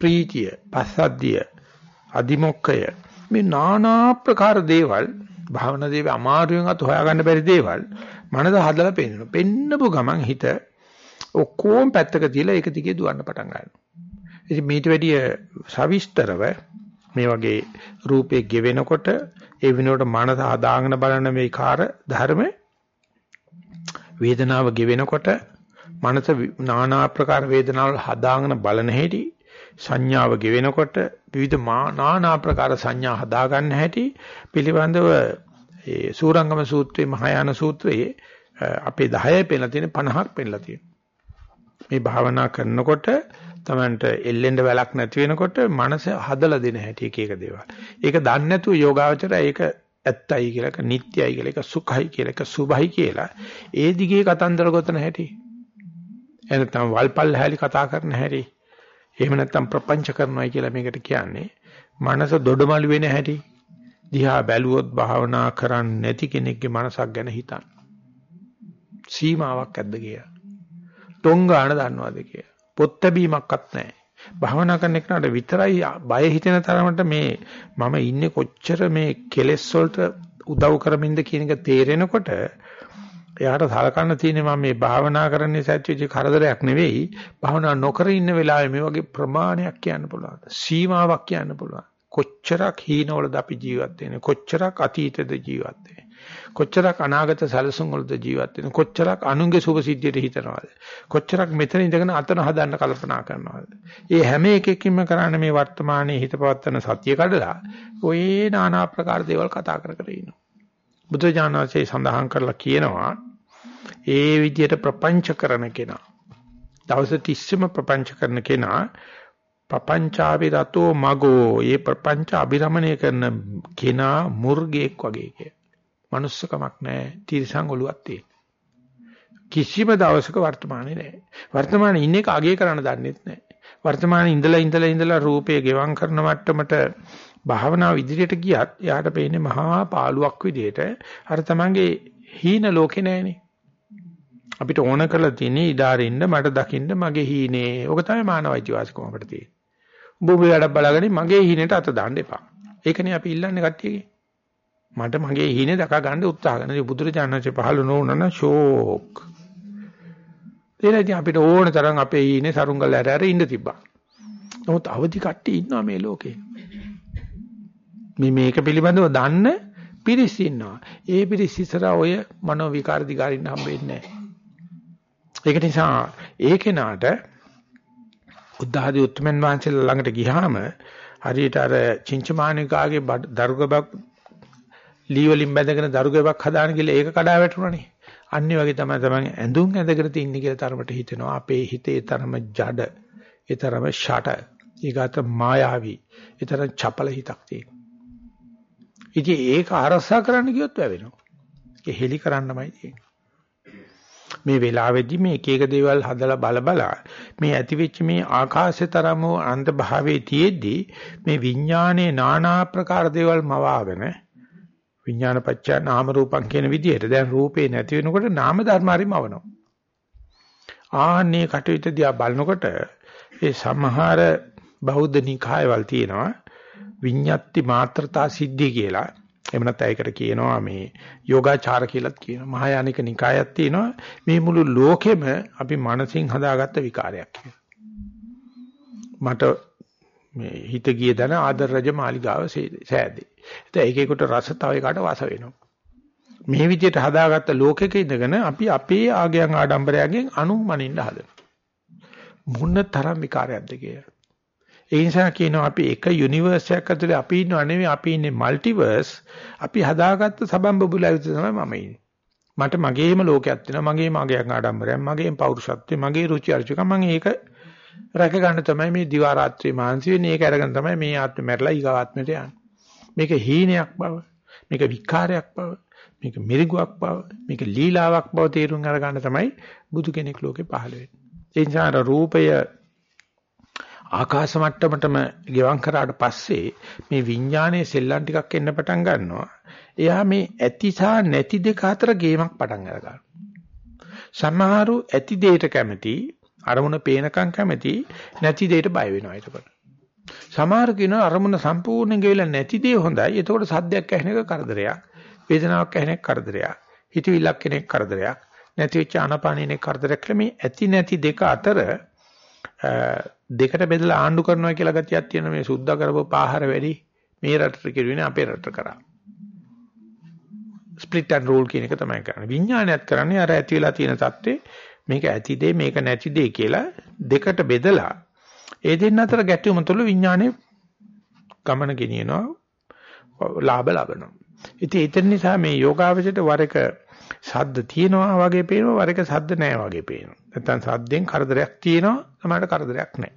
ප්‍රීතිය, පස්සද්ධිය, අදිමොක්කය මේ নানা ප්‍රකාර දේවල් භාවනා දේව අමාරුවෙන් අත හොයාගන්න බැරි දේවල් මනස හදලා පෙන්නනවා. පෙන්නපු ගමන් හිත ඔක්කොම පැත්තක තියලා ඒක දිගේ දුවන්න පටන් ගන්නවා. ඉතින් මේට වැඩිය සවිස්තරව මේ වගේ රූපේ ගෙවෙනකොට ඒ වෙනුවට මනස හදාගෙන බලන මේ කාර ධර්ම වේදනාව ගෙවෙනකොට මනස নানা ආකාර වේදනාවල් හදාගෙන බලන හැටි සංඥාව ගෙවෙනකොට විවිධ নানা ආකාර සංඥා හදා ගන්න හැටි පිළිබඳව ඒ සූරංගම සූත්‍රයේ මහායාන සූත්‍රයේ අපේ 10 පෙන්නලා තියෙන 50ක් පෙන්නලා තියෙනවා. මේ භාවනා කරනකොට තමන්ට එල්ලෙන්න වැලක් නැති වෙනකොට මනස හදලා දෙන හැටි එක එක දේවල්. ඒක දන්නේ නැතුව යෝගාවචරය ඒක ඇත්තයි කියලා, ඒක නිට්ටයයි කියලා, ඒක සුඛයි කියලා, ඒක සුභයි කියලා ඒ දිගේ කතන්දර ගොතන හැටි. එනතම් වල්පල් හැලි කතා කරන හැටි. එහෙම නැත්නම් ප්‍රපංච කරනවායි කියලා මේකට කියන්නේ. මනස දොඩමළු වෙන හැටි. දිහා බැලුවොත් භාවනා කරන්නේ නැති කෙනෙක්ගේ මනසක් ගැන හිතන්න. සීමාවක් ඇද්ද කියලා. ටොංගාන දන්නවද කියලා. පොත් බැීමක්වත් නැහැ. භාවනා කරන එකට විතරයි බය හිතෙන තරමට මේ මම ඉන්නේ කොච්චර මේ කෙලෙස් වලට උදව් කරමින්ද කියන එක තේරෙනකොට එයාට සලකන්න තියෙන්නේ මම මේ භාවනා කරන්නේ සත්‍යජි කරදරයක් නෙවෙයි. භාවනා නොකර ඉන්න වෙලාවේ මේ වගේ ප්‍රමාණයක් කියන්න පුළුවන්. සීමාවක් කියන්න පුළුවන්. කොච්චරක් හීනවලද අපි ජීවත් වෙන්නේ? කොච්චරක් අතීතද ජීවත් වෙන්නේ? කොච්චරක් අනාගත සැලසුම් වලද ජීවත් වෙන්නේ? කොච්චරක් අනුන්ගේ සුභ සිද්ධියට හිතනවාද? කොච්චරක් මෙතන ඉඳගෙන අතන හදන්න කල්පනා කරනවාද? ඒ හැම එකකින්ම කරන්නේ මේ වර්තමානයේ හිත පවත්තන සත්‍ය කඩලා ඔය নানা ආකාර දේවල් කතා කර කර ඉන්නවා. බුදුජානකසේ සඳහන් කරලා කියනවා ඒ විදිහට ප්‍රපංච කරන කෙනා දවස් 30ම ප්‍රපංච කරන කෙනා පපංචාවි රතෝ මගෝ ඒ ප්‍රපංච අභිරමණය කරන කෙනා මුර්ගෙක් වගේ කිය. මනුස්සකමක් නැහැ. තිරසං ඔලුවක් තියෙන. කිසිම දවසක වර්තමානයේ නැහැ. වර්තමානයේ ඉන්න එක අගය කරන්න දන්නෙත් නැහැ. වර්තමානයේ ඉඳලා ඉඳලා ඉඳලා රූපය ගෙවම් කරන මට්ටමට භාවනාව ඉදිරියට ගියත් එයාට පේන්නේ මහා පාළුවක් විදිහට අර තමන්ගේ හීන ලෝකේ නෑනේ. අපිට ඕන කරලා තියෙන්නේ ඉදාරින්න මට දකින්න මගේ හීනේ. ඕක තමයි මානවයිති වාසිකම අපිට තියෙන්නේ. උඹ ඔබ වැඩ බලාගෙන මගේ හීනෙට අත දාන්න එපා. ඒකනේ අපි ඉල්ලන්නේ කට්ටියගේ. මට මගේ හීනේ දක ගන්න උත්සාහ කරනවා. බුදුරජාණන්සේ පහළ නොවුනන ෂෝක්. එතනදී අපිට ඕන තරම් අපේ හීනේ සරුංගල ඇර ඇර ඉන්න තිබ්බා. නමුත් අවදි කට්ටිය ඉන්නවා මේ ලෝකේ. මේ මේක පිළිබඳව දන්න පිරිස් ඉන්නවා. ඒ පිරිස් ඉස්සර ඔය මනෝ විකාර දිගාරින්න හම්බෙන්නේ නැහැ. ඒක නිසා ඒ කෙනාට උද්ධහදී උත්මෙන් වහන්සේලා ළඟට ගියාම හරියට අර චින්චමානිකාගේ දරුගබක් ලී වලින් බැඳගෙන දරුගෙවක් හදාන කියලා ඒක කඩා වැටුණානේ. අනිත් වගේ තමයි තමයි ඇඳුම් ඇඳගෙන තින්නේ කියලා තරමට හිතෙනවා. අපේ හිතේ තරම ජඩ, ඒ තරම ෂට, ඊගත මායාවී, ඒ තරම් චපල හිතක් තියෙනවා. ඉතින් ඒක අරසා කරන්න ගියොත් වැවෙනවා. ඒක හෙලි කරන්නමයි තියෙන්නේ. මේ වෙලාවේදී මේ එක එක දේවල් හදලා බල බලා මේ ඇතිවෙච්ච මේ ආකාශය තරම අන්ත භාවයේ තියේදී මේ විඥානයේ নানা ආකාර දේවල් මවාගෙන විඥානපච්චා නාම රූපං කියන විදිහට දැන් රූපේ නැති වෙනකොට නාම ධර්ම හරි මවනවා. ආන්නේ කටයුතු දිහා බලනකොට ඒ සමහර බෞද්ධ නිකායවල තියෙනවා විඤ්ඤාති මාත්‍රතා සිද්ධි කියලා. එහෙම නැත්නම් ඒකට කියනවා මේ යෝගාචාර කියලාත් කියනවා. මහායානික නිකායක් තියෙනවා. මේ මුළු ලෝකෙම අපි මනසින් හදාගත්ත විකාරයක් කියලා. මට මේ හිත ගිය දන ආදර රජ මාලිගාව සෑදේ. ඒත් ඒකේකට රස තව එකට වාස වෙනවා. මේ විදිහට හදාගත්ත ලෝකෙක ඉඳගෙන අපි අපේ ආගයන් ආඩම්බරයෙන් අනුමනින්න හදනවා. මොන තරම් විකාරයක්ද කියලා. ඒ නිසා කියනවා අපි එක යුනිවර්ස් එකක් ඇතුලේ අපි ඉන්නව නෙවෙයි අපි ඉන්නේ মালටිවර්ස්. අපි හදාගත්ත සබම්බබුලා විතර තමයි මම ඉන්නේ. මට මගේම ලෝකයක් තියෙනවා මගේම ආගයන් ආඩම්බරයක් මගේම පෞරුෂත්වය මගේ රුචි අරුචිකම් මම ඒක රැක ගන්න තමයි මේ දිවා රාත්‍රී මාංශ වෙන්නේ. ඒක අරගෙන තමයි මේ ආත්මෙ මැරලා ඊගා ආත්මෙට යන්නේ. මේක හීනයක් බව, මේක විකාරයක් බව, මේක මිරිගුවක් බව, මේක ලීලාවක් බව තේරුම් අරගන්න තමයි බුදු කෙනෙක් ලෝකේ පහළ වෙන්නේ. ඒ නිසා රූපය ආකාශ මට්ටමටම ගෙවම් කරාට පස්සේ මේ විඥානයේ සෙල්ලම් ටිකක් එන්න පටන් ගන්නවා. එයා මේ ඇති සහ නැති දෙක අතර ගේමක් පටන් අරගන්නවා. සමහරු ඇති දෙයට කැමති, අරමුණ පේනකම් කැමති, නැති දෙයට බය වෙනවා එතකොට. සමහර කෙනා අරමුණ සම්පූර්ණයෙන් ගෙවිලා නැති දේ හොඳයි. එතකොට සද්දයක් ඇහෙන එක කරදරයක්. වේදනාවක් ඇහෙන එක කරදරයක්. හිතවිල්ලක් කෙනෙක් කරදරයක්. නැති වෙච්ච අනපානිනේ කරදරයක් මේ ඇති නැති දෙක අතර දෙකට බෙදලා ආණ්ඩු කරනවා කියලා ගතියක් තියෙන මේ සුද්ධ කරපු පාහර වැඩි මේ රටට කිරුවේ අපේ රට කරා. ස්ප්ලිට් ඇන්ඩ් රූල් කියන එක තමයි කරන්නේ. විඥානයත් කරන්නේ අර ඇති වෙලා තියෙන தත්ත්වේ මේක ඇති දෙය මේක නැති දෙය කියලා දෙකට බෙදලා ඒ දෙන්න අතර ගැටුම තුළ විඥානේ ගමන ගෙනියනවා ලාභ ලබනවා. ඉතින් ඒතර නිසා මේ යෝගාවචරයට වර එක සද්ද තියෙනවා වගේ පේනවා වර එක සද්ද නැහැ වගේ පේනවා. නැත්තම් සද්දෙන් කරදරයක් තියෙනවා සමහරට කරදරයක් නැහැ.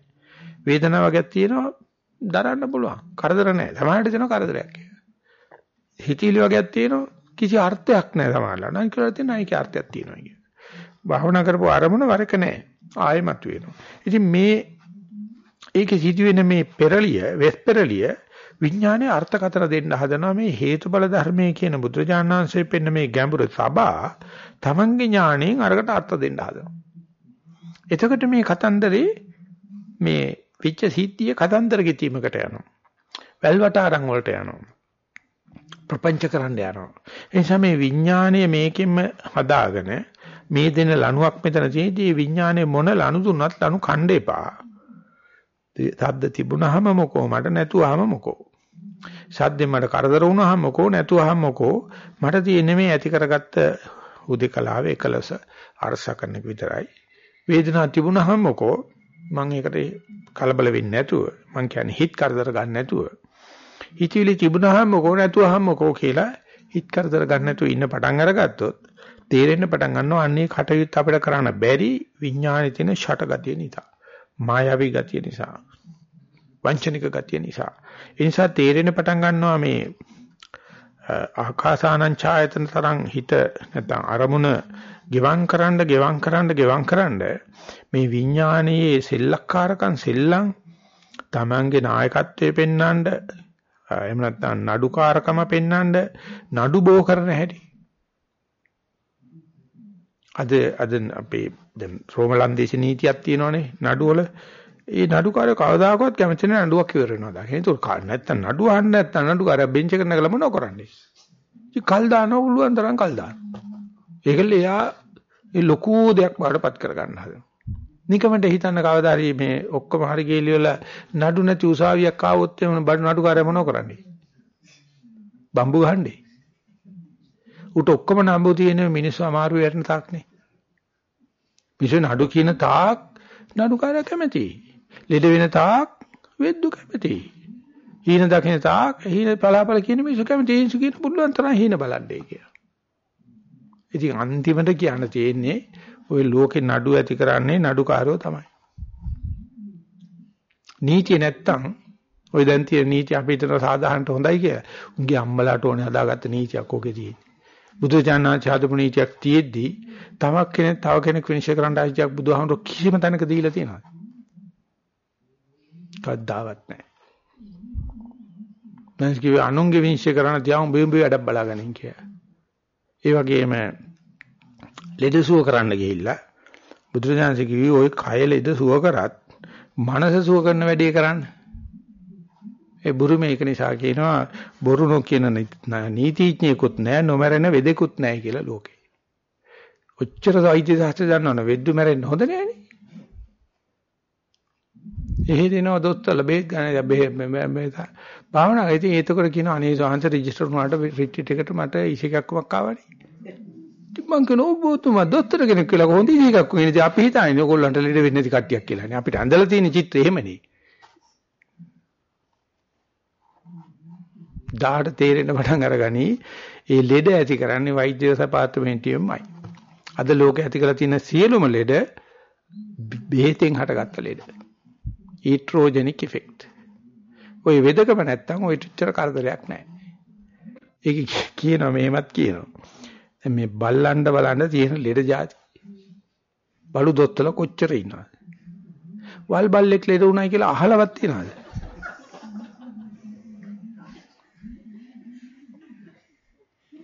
වේදනාවක් වගේක් තියෙනවා දරන්න පුළුවන්. කරදර නැහැ. සමහරට දෙනවා කරදරයක්. හිතීලි වගේක් තියෙනවා කිසි අර්ථයක් නැහැ සමහරලා. නම් කියලා තියෙන අයකේ අර්ථයක් තියෙනවා කියන. භාවනා කරපු අරමුණ වරක නැහැ. ආයෙමත් වෙනවා. ඉතින් මේ ඒකේ සිදුවෙන මේ පෙරලිය, වෙස් පෙරලිය විඥානයේ අර්ථකතන දෙන්න හදනවා මේ හේතුඵල ධර්මයේ කියන බුදුරජාණන් වහන්සේ පෙන්න මේ ගැඹුරු සබා තමන්ගේ ඥාණයෙන් අරකට අර්ථ දෙන්න හදනවා. එතකොට මේ කතන්දරේ මේ විච්ච සිද්ධිය කතන්දර ගෙතීමකට යනවා. වැල්වට අරන් වලට යනවා. ප්‍රපංච කරන්න යනවා. ඒ නිසා මේ විඥානය මේකෙන්ම හදාගෙන මේ දෙන ලණුවක් මෙතන තියෙදී විඥානයේ මොන ලණු දුන්නත් ලණු කණ්ඩ එපා. සද්ද තිබුණාම මොකෝ? මට නැතුවම මොකෝ. සද්දෙන් මට කරදර වුණාම මොකෝ? නැතුවම මොකෝ? මට තියෙන්නේ මේ ඇති කරගත්ත උදේකලාවේ එකලස අරස කරන එක විතරයි. වේදනාවක් තිබුණාම මොකෝ? මම ඒකට කලබල වෙන්නේ නැතුව. මං කියන්නේ හිත කරදර ගන්න නැතුව. හිතවිලි තිබුණාම මොකෝ? නැතුවම මොකෝ කියලා හිත කරදර ගන්න නැතුව ඉන්න පටන් අරගත්තොත් තේරෙන්න පටන් ගන්නවා අන්නේ කටයුත්ත අපිට කරන්න බැරි විඥානයේ තියෙන ෂටගතිය නිසා මායාවී ගතිය නිසා. වංචනික ගතිය නිසා. ඒ නිසා තේරෙන පටන් ගන්නවා මේ ආකාසානං ඡායතන තරං හිත නැත්නම් අරමුණ ගෙවම් කරන්න ගෙවම් කරන්න ගෙවම් කරන්න මේ විඥානයේ සෙල්ලක්කාරකම් සෙල්ලම් Tamange නායකත්වයේ පෙන්වන්න එහෙම නැත්නම් නඩුකාරකම පෙන්වන්න නඩු බෝ කරන හැටි. අද අද අපේ දැන් රෝමලන්දේශ නීතියක් තියෙනවානේ නඩුවල. ඒ නඩුකාරය කවදාකවත් කැමති නැහැ නඩුවක් ඉවර වෙනවා දාගෙන. ඒක නැත්තම් නඩුව අහන්න නැත්තම් නඩුකාරය බෙන්ච් එක නගලා මොනව කරන්නේ? ඉතින් කල් දානවා උළුවන් තරම් කල් දානවා. ඒකල එයා ඒ ලොකු දෙයක් බාටපත් කර ගන්න හදනවා. නිකමට හිතන්න කවදා හරි මේ ඔක්කොම හරි ගේලි වල නඩු නැති උසාවියක් ආවොත් එම බඩු නඩුකාරය මොනව කරන්නේ? බම්බු ගහන්නේ. උට ඔක්කොම නම්බු තියෙන මිනිස්සු අමාරු වෙන තාක්නේ. මිනිස්සු නඩු කියන තාක් නඩුකාරය කැමතියි. ලෙඩ වෙන තාක් වෙද්දු කැමතියි. හීන දකින්න තාක් හීන පලාපල කියන මිනිස්සු කැමති හීනසු කියන පුළුවන් තරම් හීන බලන්නේ කියලා. ඉතින් අන්තිමට කියන්න තියෙන්නේ ওই ලෝකේ නඩු ඇති කරන්නේ නඩුකාරයෝ තමයි. නීතිය නැත්තම් ওই දැන් තියෙන නීති අපි හිතන සාධාරණට හොඳයි කියලා. උන්ගේ අම්මලාට ඕනේ හදාගත්ත නීතියක් ඕකේ තියෙන්නේ. බුදුචානන් චාදපු නීතියක් තියෙද්දි තවක් කෙනෙක් තව කෙනෙක් විනිශ්චය කරන්න ආයිතියක් බුදුහාමුදුරු කිසිම තැනක දීලා තියෙනවද? කද්දාවත් නැහැ. මම කිව්වේ අනුන්ගේ විනිශ්චය කරන තියා උඹ උඹ වැඩක් බලාගනින් කියලා. ඒ වගේම ලෙඩ සුව කරන්න ගිහිල්ලා බුදුරජාණන් කිව්වේ ওই කය ලෙඩ සුව කරත් මනස සුව කරන වැඩේ කරන්න. ඒ බුරුමේ ඒක නිසා කියනවා බොරු නොකියන නීතිඥයෙකුත් නැහැ නොමරන වෙදෙකුත් නැහැ කියලා ලෝකේ. ඔච්චර සාහිත්‍ය ශාස්ත්‍ර දන්නවනේ වෙද්දු මැරෙන්න හොඳ නෑනේ. එහෙ දෙනවා දොස්තරලා බේත් ගන්න බේ මේ භාවනාව ඉතින් ඒතකොට කියන අනේ සාංශ රෙජිස්ටර් වුණාට රිට්‍රීට් එකට මට ඉසිකක්කමක් ආවනේ. ඉතින් මං කියන ඔබතුමා දොස්තර කෙනෙක් කියලා කොහොමද ඉසිකක්ක වෙන්නේ? ඉතින් අපි හිතන්නේ ඔයගොල්ලන්ට ලෙඩ වෙන්නේ නැති කට්ටියක් කියලානේ. අපිට ඇඳලා තියෙන චිත්‍රය එහෙමනේ. දාට තේරෙන්න පටන් අරගනි ඒ ලෙඩ ඇති කරන්නේ වෛද්‍ය සපාර්තමේන්තුවේමයි. අද ලෝකේ ඇති කරලා තියෙන සියලුම ලෙඩ බෙහෙතෙන් හටගත්ත ලෙඩ. Iatrogenic effect. ওই වෙදකම නැත්තම් ওই ටිච්චර කරදරයක් නැහැ. ඒක කියනවා මෙහෙමත් කියනවා. දැන් මේ බල්ලන්ඩ බලන්න තියෙන ලෙඩ જાති. බලු දොත්තල කොච්චර ඉන්නවද? වල් බල්ලෙක් ලෙඩ වුණා කියලා අහලවත් තියනවද?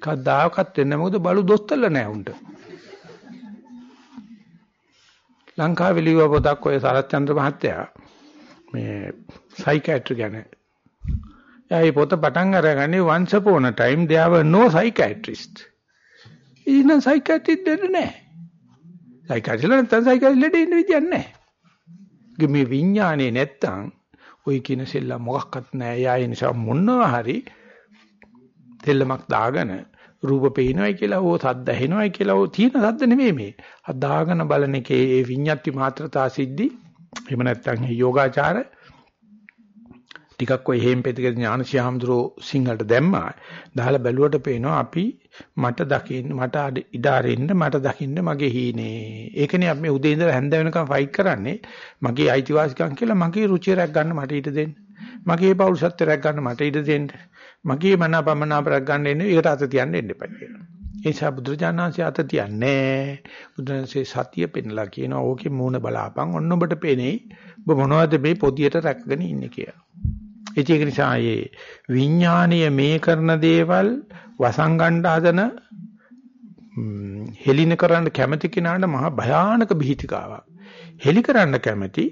කවදාකවත් වෙන්නේ මොකද බලු දොස්තරල නැහැ උන්ට. ලංකාවේ ලිව්ව පොතක් ඔය සරච්චන්ද්‍ර මහත්තයා සයිකියාට්‍රි ගැන. එයා මේ පොත පටන් අරගන්නේ once upon a time there were no psychiatrists. ඉතින් සයිකියාට්‍රිස්ට් දෙන්න නැහැ. සයිකියාට්‍රිස්ට් නැත්නම් සයිකියාට්‍රිස්ට් ලෙඩ ඉන්න විදියක් නැහැ. මේ විඥානේ නැත්තම් ওই කියන සෙල්ලම් මොකක්වත් නැහැ. එයා ඒ නිසා මොනවා හරි තෙල්ලමක් දාගෙන රූප පේනවයි කියලා ඕ සද්ද ඇහෙනවයි කියලා ඕ තියෙන සද්ද නෙමෙයි මේ. අදාගෙන බලන එකේ ඒ විඤ්ඤාති මාත්‍රතා සිද්ධි එහෙම නැත්නම් යෝගාචාර ටිකක් ඔය හේම්පෙතික ඥානශීහම්දුරෝ සිංහලට දැම්මා. දාලා බැලුවට පේනවා අපි මට දකින්න මට ඉඩ අරින්න මට දකින්න මගේ හීනේ. ඒකනේ අපි උදේ ඉඳලා හැන්ද වෙනකම් ෆයිට් කරන්නේ. මගේ අයිතිවාසිකම් කියලා මගේ රුචිය රැක් ගන්න මට ඉඩ දෙන්න. මගේ පෞරුෂත්වය රැක් ගන්න මට ඉඩ දෙන්න. මගේ මනාපමනාපරක් ගන්න එන්නේ ඒකට අත තියන්න එන්න එපා කියලා. ඒ නිසා බුදුරජාණන්සේ අත තියන්නේ බුදුරජාණන්සේ සතිය පෙන්ලා කියනවා ඕකේ මූණ බලාපන් ඔන්න ඔබට පේනෙයි ඔබ මොනවද මේ පොදියට රැකගෙන ඉන්නේ කියලා. ඒක නිසා මේ විඥානීය මේ කරන දේවල් වසංගණ්ඩ හදන හෙලින කරන්න කැමති කෙනාට මහා භයානක බීතිකාවක්. හෙලි කරන්න කැමති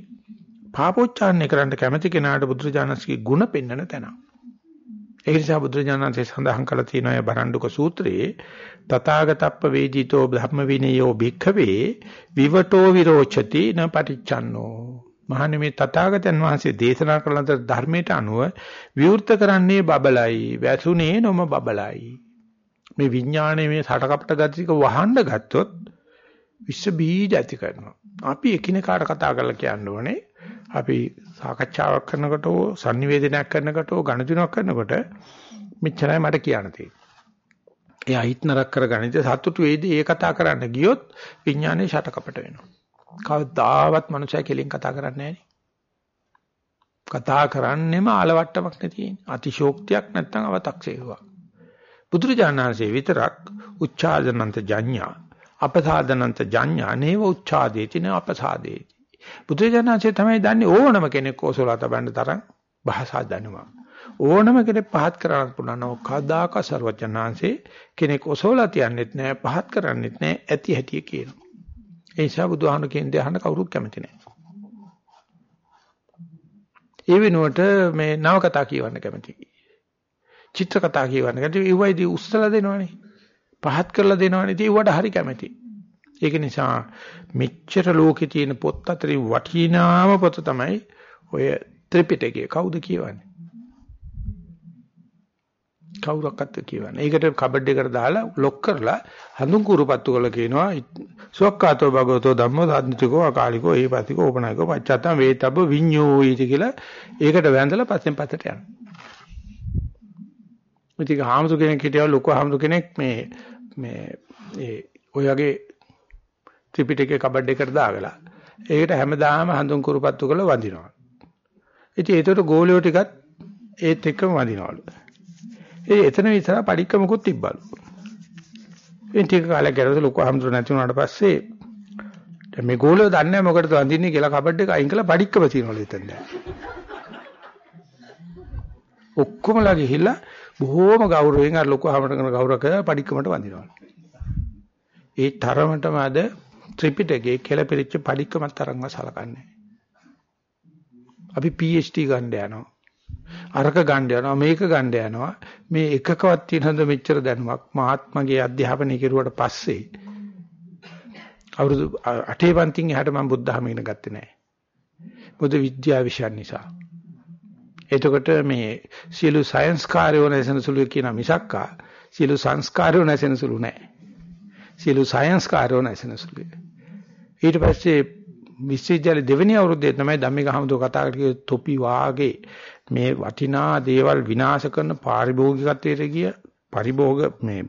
පාපෝච්චාරණය කරන්න කැමති කෙනාට බුදුරජාණන්සේගේ ಗುಣ පෙන්වන තැනක්. ඒ නිසා බුදුරජාණන්සේ සඳහන් කළ තියෙනවා බරණ්ඩුක සූත්‍රයේ තථාගතප්ප වේදිතෝ ධම්ම විනයෝ භික්ඛවේ විවටෝ විරෝචති න පටිච්චන්නෝ මහන්නේ මේ තථාගතයන් වහන්සේ දේශනා කළ ධර්මයට අනුව විවෘත කරන්නේ බබලයි වැසුනේ නොම බබලයි මේ විඥානයේ මේ සටකප්ට ගතික වහන්න ගත්තොත් විශ්ව බීජ ඇති කරනවා අපි එකිනෙකාට කතා කරලා කියන්න ඕනේ අපි සාකච්ඡාවක් කරනකොට හෝ sannivedanayak කරනකොට හෝ ගණතුනක් කරනකොට මෙච්චරයි මට කියන්න තියෙන්නේ. එයා හිත නරක කරගනිත සතුටු වේදී ඒ කතා කරන්න ගියොත් විඥානේ ෂටකපට වෙනවා. කවදාවත් මනුස්සය කෙලින් කතා කරන්නේ කතා කරන්නෙම ආලවට්ටමක් නැතිනේ. අතිශෝක්තියක් නැත්නම් අවතක්සේරුවක්. බුදුරජාණන්සේ විතරක් උච්ඡාදනන්ත ජඤ්ඤා අපසාදනන්ත ජඤ්ඤා නේව උච්ඡාදේති න අපසාදේති. බුදුරජාණන්සේ තමයි දන්නේ ඕනම කෙනෙක් ඕසෝලා තබන්න තරම් භාෂා දැනුමක්. ඕනම කෙනෙක් පහත් කරන්න පුළුවන් ඕක කදාක ਸਰවඥාන්සේ කෙනෙක් ඔසෝලා තියන්නෙත් නෑ පහත් කරන්නෙත් නෑ ඇති හැටි කියනවා. ඒ නිසා බුදුහාමුදුරු කියන්නේ අහන්න කවුරුත් කැමති නෑ. ඒ වෙනුවට මේ නව කතා කියවන්න කැමති. චිත්‍ර කතා කියවන්න කැමති. ඒවයිදී උස්සලා දෙනවනේ. පහත් කරලා දෙනවනේ. ඉතින් ඒවට හරි කැමති. ඒක නිසා මෙච්චර ලෝකේ තියෙන පොත් අතරින් වටිනාම පොත තමයි ඔය ත්‍රිපිටකය. කවුද කියවන්නේ? කවුරක්වත් කියවන්නේ. ඒකට කබඩ් එකට දාලා ලොක් කරලා හඳුන් කුරුපත්තු කරලා කියනවා සුවක්කාතෝ භගවතෝ ධම්මෝ සාධනිතකෝ අකාලිකෝ ඒපතිකෝ ඕපනායකෝ පච්චත්තම් වේතබ්බ විඤ්ඤෝ ඊටි කියලා ඒකට වැඳලා පස්සෙන් පස්සට යනවා. ඉතින් හාමුදුර කෙනෙක් හිටියා ලොකු හාමුදුර කෙනෙක් මේ මේ ඒ ඔය වගේ ත්‍රිපිටකේ කබඩ් එකට දාගලා ඒකට හැමදාම හඳුන් කුරුපත්තු කරලා වඳිනවා. ඉතින් ඒතර ගෝලියෝ ටිකත් ඒත් එක්කම වඳිනවලු. ඒ එතන විතර පඩික්කමකුත් තිබ්බලු. ඒ ටික කාලයක් ගියරද ලොකු හම්දුර නැති වුණාට පස්සේ දැන් මේ ගෝලියෝ දන්නේ මොකටද වඳින්නේ කියලා කබඩ් එක අයින් කළා පඩික්කම තියනවලු එතන දැන්. ඔක්කොමලා ගිහිල්ලා බොහෝම ගෞරවයෙන් අර ලොකු හමරගෙන ගෞරව කරලා පඩික්කමට වඳිනවා. ඒ තරමටම අද ත්‍රිපිටකයේ කෙලපිරිච්ච පඩික්කමත් තරම්ව සලකන්නේ. අපි PhD ගන්න යනවා. අරක ගන්න යනවා මේක ගන්න යනවා මේ එකකවත් තියෙනද මෙච්චර දැනුමක් මහත්මගේ අධ්‍යාපනය කෙරුවට පස්සේ අවුරුදු 8 පන්තිෙන් එහාට මම බුද්ධ ධර්ම ඉගෙන ගත්තේ නැහැ. මොකද විද්‍යාව විෂයන් නිසා. එතකොට මේ සියලු සයන්ස් කාර්යෝ නැසෙන සුළු කියන මිසක්කා සියලු සංස්කාරයෝ නැසෙන සුළු නැහැ. සියලු සයන්ස් කාර්යෝ නැසෙන සුළුයි. ඊට පස්සේ විශ්වවිද්‍යාලේ දෙවෙනි අවුරුද්දේ තමයි ධම්මික හමුදෝ කතා කරේ තොපි වාගේ මේ වටිනා දේවල් විනාශ කරන පාරිභෝගිකත්වයට ගිය පරිභෝග මේ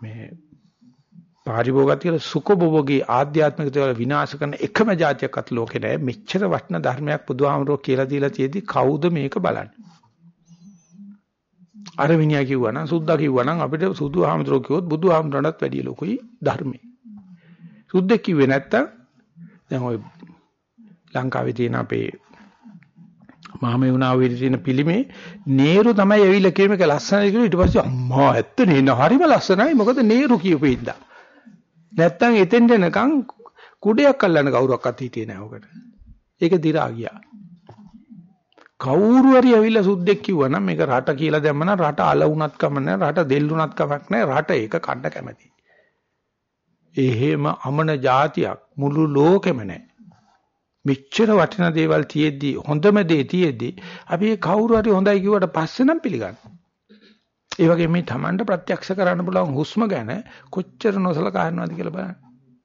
මේ පාරිභෝගිකත්වයට සුඛභෝගී ආධ්‍යාත්මික දේවල් විනාශ කරන එකම જાතියක්වත් ලෝකේ නැහැ. මෙච්චර වටින ධර්මයක් බුදුහාමරෝ කියලා දීලා තියෙදි කවුද මේක බලන්නේ? අර මිනිහා කිව්වා නම් සුද්දා කිව්වා නම් අපිට සුදුහාමරෝ කිව්වොත් බුදුහාමරණත් වැඩිය ලොකුයි ධර්මේ සුද්දෙක් කිව්වේ නැත්තම් දැන් ওই ලංකාවේ තියෙන අපේ මහමෙවුනා වෙවි තියෙන පිළිමේ නේරු තමයි ඇවිල්ලා කියම එක ලස්සනයි කියලා ඊට පස්සේ අම්මා ඇත්ත නේ හරිම ලස්සනයි. මොකද නේරු කියපු ඉඳා නැත්තම් එතෙන්ට එනකන් කුඩයක් අල්ලන්න කවුරක්වත් හිටියේ නැහැ ඔකට. ඒක දිරා ගියා. කවුරු හරි ඇවිල්ලා සුද්දෙක් කිව්වනම් මේක රට කියලා දැම්මනම් රට අල වුණත් කම නැහැ රට දෙල් වුණත් කමක් නැහැ රට ඒක කණ්ඩ කැමැති එහෙම අමන જાතියක් මුළු ලෝකෙම නැහැ. මෙච්චර වටිනා දේවල් තියෙද්දි හොඳම දේ තියෙද්දි අපි ඒ කවුරු හරි හොඳයි කිව්වට පස්සේ නම් පිළිගන්න. ඒ වගේ මේ Tamanට ප්‍රත්‍යක්ෂ කරන්න පුළුවන් හුස්ම ගැන කොච්චර නොසලකා හරිනවද කියලා බලන්න.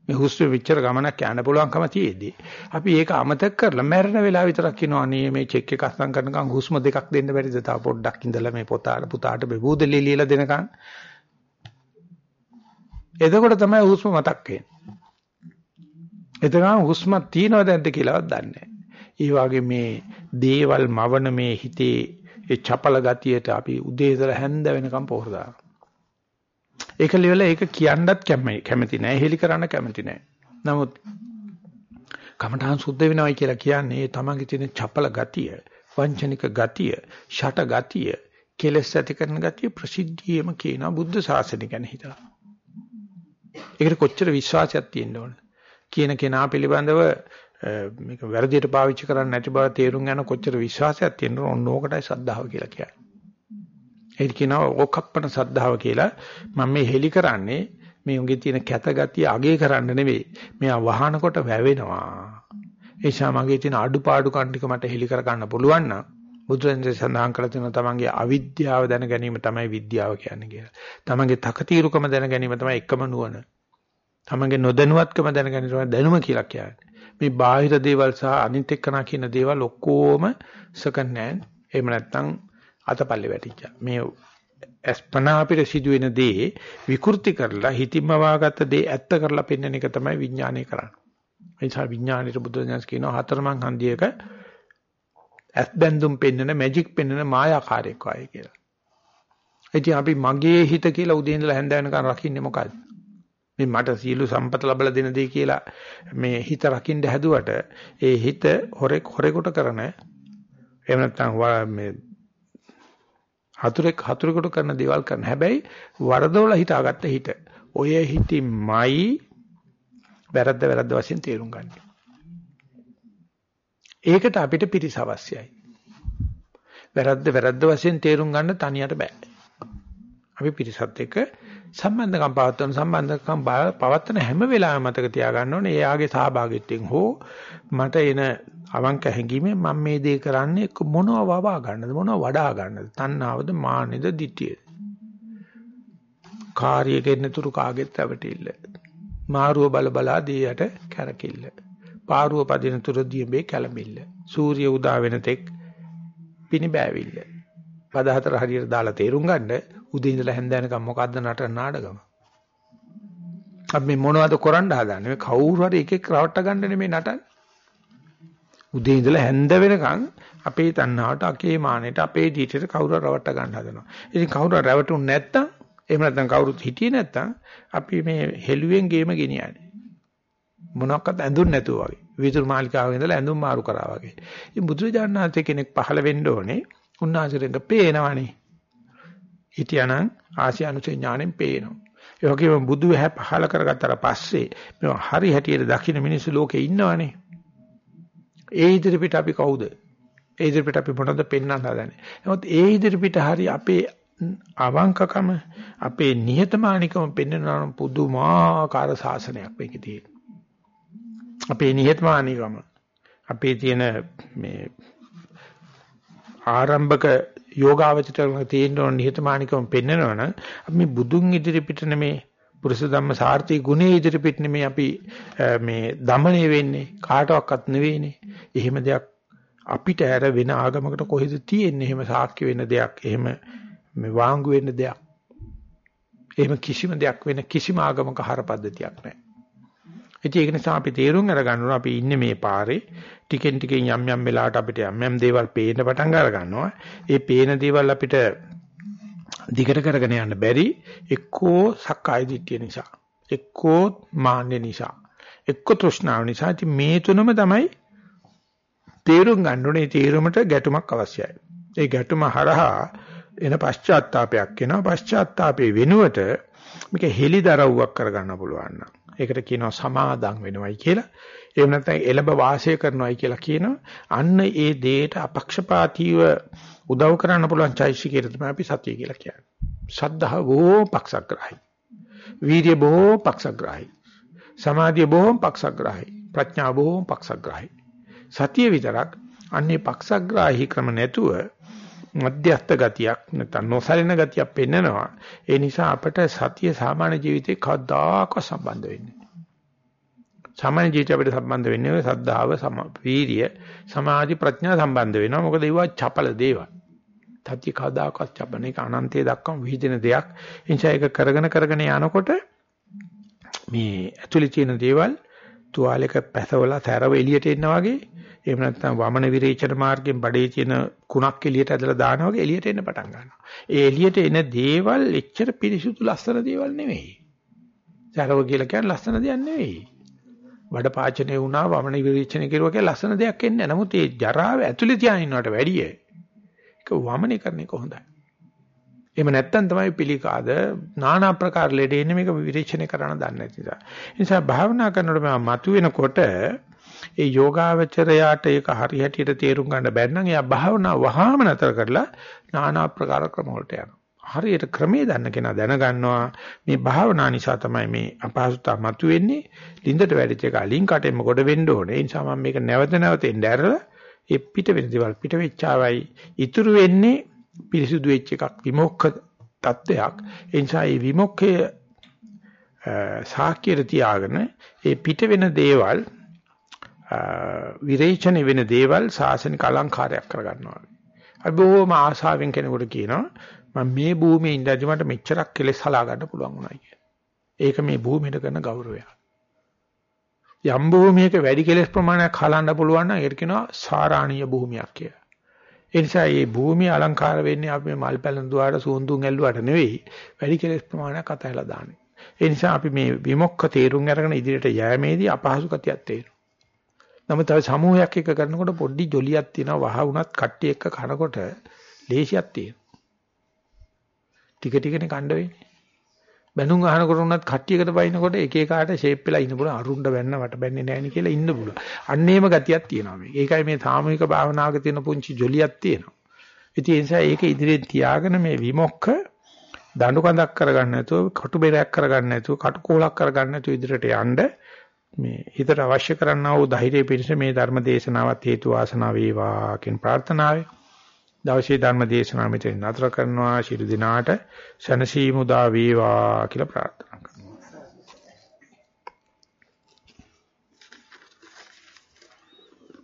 මේ හුස්ම විච්චර ගමනක් යන්න පුළුවන්කම තියෙද්දි අපි ඒක අමතක කරලා මැරෙන වෙලාව විතරක් කියනවා අනේ මේ චෙක් එක අස්සම් කරනකම් හුස්ම දෙකක් දෙන්න බැරිද? තා පොඩ්ඩක් ඉඳලා මේ පොතාට පුතාට බෙබූදලි ලියලා දෙනකම් එතකොට තමයි හුස්ම මතක් වෙන්නේ. එතකම හුස්ම තියනවද නැද්ද කියලාවත් දන්නේ ඒ වගේ මේ දේවල් මවන මේ හිතේ ඒ චපල ගතියට අපි උදේ ඉඳලා හැන්ද වෙනකම් පොහොර දානවා. ඒක ලෙවල ඒක කියන්නත් කැමති නැහැ. හෙලි කරන්න කැමති නැහැ. නමුත් කමඨාන් සුද්ධ වෙනවයි කියලා කියන්නේ ඒ තමන්ගේ තියෙන චපල ගතිය, වංචනික ගතිය, ෂට ගතිය, කෙලස් ඇති කරන ගතිය ප්‍රසිද්ධියම කියන බුද්ධ ශාසනය ගැන හිතලා. ඒකට කොච්චර විශ්වාසයක් තියෙන්න ඕනද? කියන කෙනා පිළිබඳව මේක වැරදියට පාවිච්චි කරන්නේ නැති බව තේරුම් ගන්න කොච්චර විශ්වාසයක් තියෙන්න ඕන ඕකටයි සද්ධාව කියලා කියන්නේ. ඒක කියනවා ඕකප්පන සද්ධාව කියලා. මම මේ හෙලි කරන්නේ මේ උන්ගේ තියෙන කැත ගතිය අගේ කරන්න නෙවෙයි. මෙයා වහනකොට වැවෙනවා. ඒ නිසා මගේ තියෙන අඩුපාඩු කන්ටික මට හෙලි කර ගන්න පුළුවන් නම් බුදුරජාණන් සඳහන් කළ තියෙනවා තමන්ගේ අවිද්‍යාව දැන ගැනීම තමයි විද්‍යාව කියන්නේ කියලා. තමන්ගේ තකතිරුකම දැන ගැනීම තමයි එකම නුවණ. තමන්ගේ නොදැනුවත්කම දැන ගැනීම දැනුම කියලා කියන්නේ. මේ බාහිර දේවල් සහ අනිත් එක්කනා කියන දේවල් ඔක්කොම සකන් නැහැ. එහෙම නැත්නම් අතපල්ලේ වැටිච්චා. මේ අස්පනා අපිට සිදුවෙන දේ විකෘති කරලා හිතින්ම වාගත්ත දේ ඇත්ත කරලා පෙන්වන එක තමයි විඥානය කරන්නේ. ඒ නිසා විඥානයේ බුදුදහම කියනවා හතරමං හන්දියක ඇස් බැඳුම් පෙන්නන මැජික් පෙන්නන මායාකාරයක් වගේ කියලා. ඉතින් අපි මගේ හිත කියලා උදේ ඉඳලා හැන්ද වෙනකන් රකින්නේ මොකද්ද? මේ මට සියලු සම්පත ලැබලා දෙන දේ කියලා මේ හිත රකින්න හැදුවට ඒ හිත හොරෙක් හොරෙකුට කරන එහෙම නැත්නම් මේ හතුරෙක් හතුරෙකුට කරන දේවල් කරන හැබැයි වරදවල හිතාගත්ත හිත ඔය හිතින්මයි වැරද්ද වැරද්ද වශයෙන් තේරුම් ගන්නේ ඒකට අපිට පිරිස අවශ්‍යයි. වැරද්ද වැරද්ද වශයෙන් තේරුම් ගන්න තනියට බෑ. අපි පිරිසත් එක්ක සම්බන්ධකම් පවත්වන සම්බන්ධකම් පවත්වන හැම වෙලාවෙම මතක තියාගන්න ඕනේ එයාගේ සහභාගීත්වයෙන් හෝ මට එන අවංක හැඟීමෙන් මම මේ දේ කරන්නේ මොනව වවා ගන්නද මොනව වඩා ගන්නද තණ්හාවද මානෙද ditthියද කාර්ය කෙරෙන තුරු කාගෙත් රැවටිල්ල. මාරුව බල බලා දියට කැරකිල්ල. පාරුව පදින තුරු දියඹේ කැළඹිල්ල. සූර්ය උදා වෙන තෙක් පිනි බෑවිල්ල. පද හතර හරියට දාලා තේරුම් ගන්න උදේ ඉඳලා හැන්ද යනකම් මොකද්ද නටන නාඩගම. අපි මේ මොනවද කරන්න හදන්නේ? මේ කවුරු හරි එකෙක් රවට්ට ගන්න නෙමෙයි නටන්නේ. උදේ ඉඳලා හැන්ද වෙනකන් අපේ තණ්හාවට, අකේ මානෙට, අපේ දීටට කවුරු රවට්ට ගන්න හදනවා. ඉතින් කවුරු රැවටුනේ නැත්තම්, එහෙම නැත්නම් කවුරුත් හිටියේ නැත්තම් අපි මේ හෙළුවෙන් ගේම ගෙනියන්නේ. මොනක්වත් ඇඳුම් නැතුව වගේ. විදුරු මාලිකාවේ ඉඳලා ඇඳුම් මාරු කරා වගේ. ඉතින් බුදුරජාණන් වහන්සේ කෙනෙක් පහළ වෙන්න ඕනේ. උන්වහන්සේට පේනවනේ. හිටියානම් ආසියානුසේ ඥාණයෙන් පේනවා. ඒ වගේම බුදු වැහැ පහල කරගත්තට පස්සේ මේ හරි හැටියට දකින්න මිනිස්සු ලෝකේ ඉන්නවනේ. ඒ ඉදිරි පිට අපි කවුද? ඒ ඉදිරි පිට අපි මොනවද පෙන්වන්න හදන්නේ? නමුත් ඒ ඉදිරි පිට හරි අපේ අවංකකම අපේ නිහතමානිකම පෙන්වන පුදුමාකාර සාසනයක් මේකේ තියෙනවා. අපේ නිහතමානීකම අපේ තියෙන මේ ආරම්භක යෝගාවචරණ තියෙන නිහතමානීකම පෙන්නනවනම් අපි මේ බුදුන් ඉදිරිපිට නෙමේ පුරුෂ ධම්ම සාර්ථී ගුණේ ඉදිරිපිට නෙමේ අපි මේ দমনය වෙන්නේ කාටවත් නෙවෙයිනේ. එහෙම දෙයක් අපිට ඇර වෙන ආගමකට කොහෙද තියෙන්නේ? එහෙම සාක්ෂි වෙන දෙයක් එහෙම මේ වාංගු වෙන්න දෙයක්. එහෙම කිසිම දෙයක් වෙන කිසිම ආගමක හරපද්ධතියක් නැහැ. ඉතින් ඒක නිසා අපි තේරුම් අරගන්න ඕන අපි ඉන්නේ මේ පාරේ. ටිකෙන් ටිකෙන් යම් යම් වෙලාවට අපිට යම් යම් දේවල් පේන්න පටන් අර ගන්නවා. ඒ පේන දේවල් අපිට දිගට කරගෙන යන්න බැරි එක්කෝ සක්කාය දිට්ඨිය නිසා එක්කෝ මාන්න නිසා එක්කෝ තෘෂ්ණාව නිසා. ඉතින් මේ තුනම තමයි තේරුම් ගන්න ඕනේ. තේරුමට ගැටුමක් අවශ්‍යයි. ඒ ගැටුම හරහා එන පශ්චාත්තාවපයක් එනවා. පශ්චාත්තාපේ වෙනුවට මේක හෙලිදරව්වක් කරගන්න පුළුවන් නම්. ඒකට කියනවා සමාදම් වෙනවයි කියලා. එහෙම නැත්නම් එළඹ වාසය කරනවයි කියලා කියනවා. අන්න ඒ දේට අපක්ෂපාතීව උදව් කරන්න පුළුවන් චෛසිකයට තමයි අපි සතිය කියලා කියන්නේ. ශද්ධාව බොහෝ පක්ෂග්‍රාහී. වීර්ය බොහෝ පක්ෂග්‍රාහී. සමාධිය බොහෝ පක්ෂග්‍රාහී. ප්‍රඥා බොහෝ පක්ෂග්‍රාහී. සතිය විතරක් අන්නේ පක්ෂග්‍රාහී ක්‍රම නැතුව මධ්‍යස්ථ ගතියක් නැත්නම් නොසලින ගතියක් පෙන්නනවා. ඒ නිසා අපට සතිය සාමාන්‍ය ජීවිතේ කවදාක සම්බන්ධ වෙන්නේ. සාමාන්‍ය ජීවිතේ අපිට සම්බන්ධ වෙන්නේ සද්ධාව, වීර්ය, සමාධි, ප්‍රඥා සම්බන්ධ වෙනවා. මොකද ඒවා චපල දේවල්. සතිය කවදාකවත් චපන එක අනන්තයේ දක්වාම විහිදෙන දෙයක්. එනිසා ඒක කරගෙන කරගෙන යනකොට මේ ඇතුලේ තියෙන දේවල් තුවාලයක පැසවලා තැරව එළියට එන්න වගේ එහෙම නැත්නම් වමන විරේචන මාර්ගයෙන් බඩේ තියෙන කුණක් එළියට ඇදලා දානවා වගේ එළියට එන්න පටන් ගන්නවා. ඒ එළියට එන දේවල් එච්චර පිරිසුදු ලස්සන දේවල් නෙවෙයි. සරව කියලා කියන්නේ ලස්සන දෙයක් නෙවෙයි. බඩ පාචනේ වුණා වමන විරේචන කෙරුවා කියලා ලස්සන දෙයක් එන්නේ නැහැ. නමුත් ඒ ජරාව ඇතුලේ තියාගෙන ඉන්නවට වැඩිය ඒක වමනේ කරන එක හොඳයි. එහෙම නැත්තම් තමයි පිළිකාද নানা ආකාර ලෙඩ එන්නේ මේක විරේචනය කරන්න දන්නේ නැති නිසා. ඒ නිසා භාවනා කරනකොට මම මතුවෙනකොට ඒ යෝගාවචරයාට ඒක හරි හැටියට තේරුම් ගන්න බැරි නම් එයා භාවනා වහාම නතර කරලා নানা ආකාර ක්‍රම වලට යනවා. හරියට ක්‍රමයේ දන්න කෙනා දැනගන්නවා මේ භාවනා නිසා තමයි මේ අපහසුතාව මතුවෙන්නේ. ලින්දට වැඩිච්ච එක අලින් කටෙම ගොඩ වෙන්න ඕනේ. ඒ නිසා මම මේක නැවත නැවත එන්න ඇරලා ඒ පිට වෙන දේවල් පිට වෙච්චාවයි ඉතුරු වෙන්නේ පිරිසුදු වෙච්ච එකක් විමුක්ඛ තත්වයක්. ඒ නිසා මේ විමුක්ඛය සාක්කියට තියාගෙන ඒ පිට වෙන දේවල් විරේචන වෙන දේවල් සාසනික අලංකාරයක් කරගන්නවා. අපි බොහොම ආශාවෙන් කෙනෙකුට කියනවා මම මේ භූමියේ ඉඳලා මට මෙච්චරක් කෙලෙස් හලා ගන්න පුළුවන් වුණා කියලා. ඒක මේ භූමියට කරන ගෞරවයක්. යම් භූමියක වැඩි කෙලෙස් ප්‍රමාණයක් හලන්න පුළුවන් නම් ඒකට කියනවා සාරාණීය භූමියක් කියලා. ඒ නිසා මේ භූමිය අලංකාර වෙන්නේ අපි මල් පැලඳ දුවාට සූඳුන් ඇල්ලුවාට නෙවෙයි වැඩි කෙලෙස් ප්‍රමාණයක් අතහැලා දාන්නේ. ඒ නිසා අපි මේ විමුක්ඛ තේරුම් අරගෙන ඉදිරියට යෑමේදී අපහසු ගතියක් තේරෙනවා. නමුත් තව සමූහයක් එක්ක කරනකොට පොඩි ජොලියක් තියෙනවා වහ වුණත් කට්ටිය එක්ක කනකොට ලේසියක් තියෙනවා. ටික ටිකනේ කණ්ඩ වෙන්නේ. බැනුම් අහනකොට උනත් කට්ටියකට බයිනකොට එක එකාට ෂේප් වෙලා ඉන්න පුළුවන් අරුණ්ඩ බැන්න වට බැන්නේ නැහැ නේ කියලා ඉන්න පුළුවන්. අන්න ඒම ගතියක් තියෙනවා මේ. ඒකයි මේ සාමූහික භාවනාවක තියෙන පුංචි ජොලියක් තියෙනවා. ඉතින් ඒ නිසා ඒක ඉදිරියෙන් තියාගෙන මේ විමුක්ඛ දඬු කඳක් කරගන්න නැතුව, කටු බෙරයක් කරගන්න නැතුව, කටු කෝලක් කරගන්න නැතුව ඉදිරියට යන්න මේ හිතට අවශ්‍ය කරන්නා වූ ධෛර්යය පිණිස මේ ධර්ම දේශනාවත් හේතු වාසනා වේවා කියන ප්‍රාර්ථනාවයි දවසේ ධර්ම දේශනාව මෙතන නතර කරනවා. ශිරු දිනාට සනසීමුදා වේවා කියලා ප්‍රාර්ථනා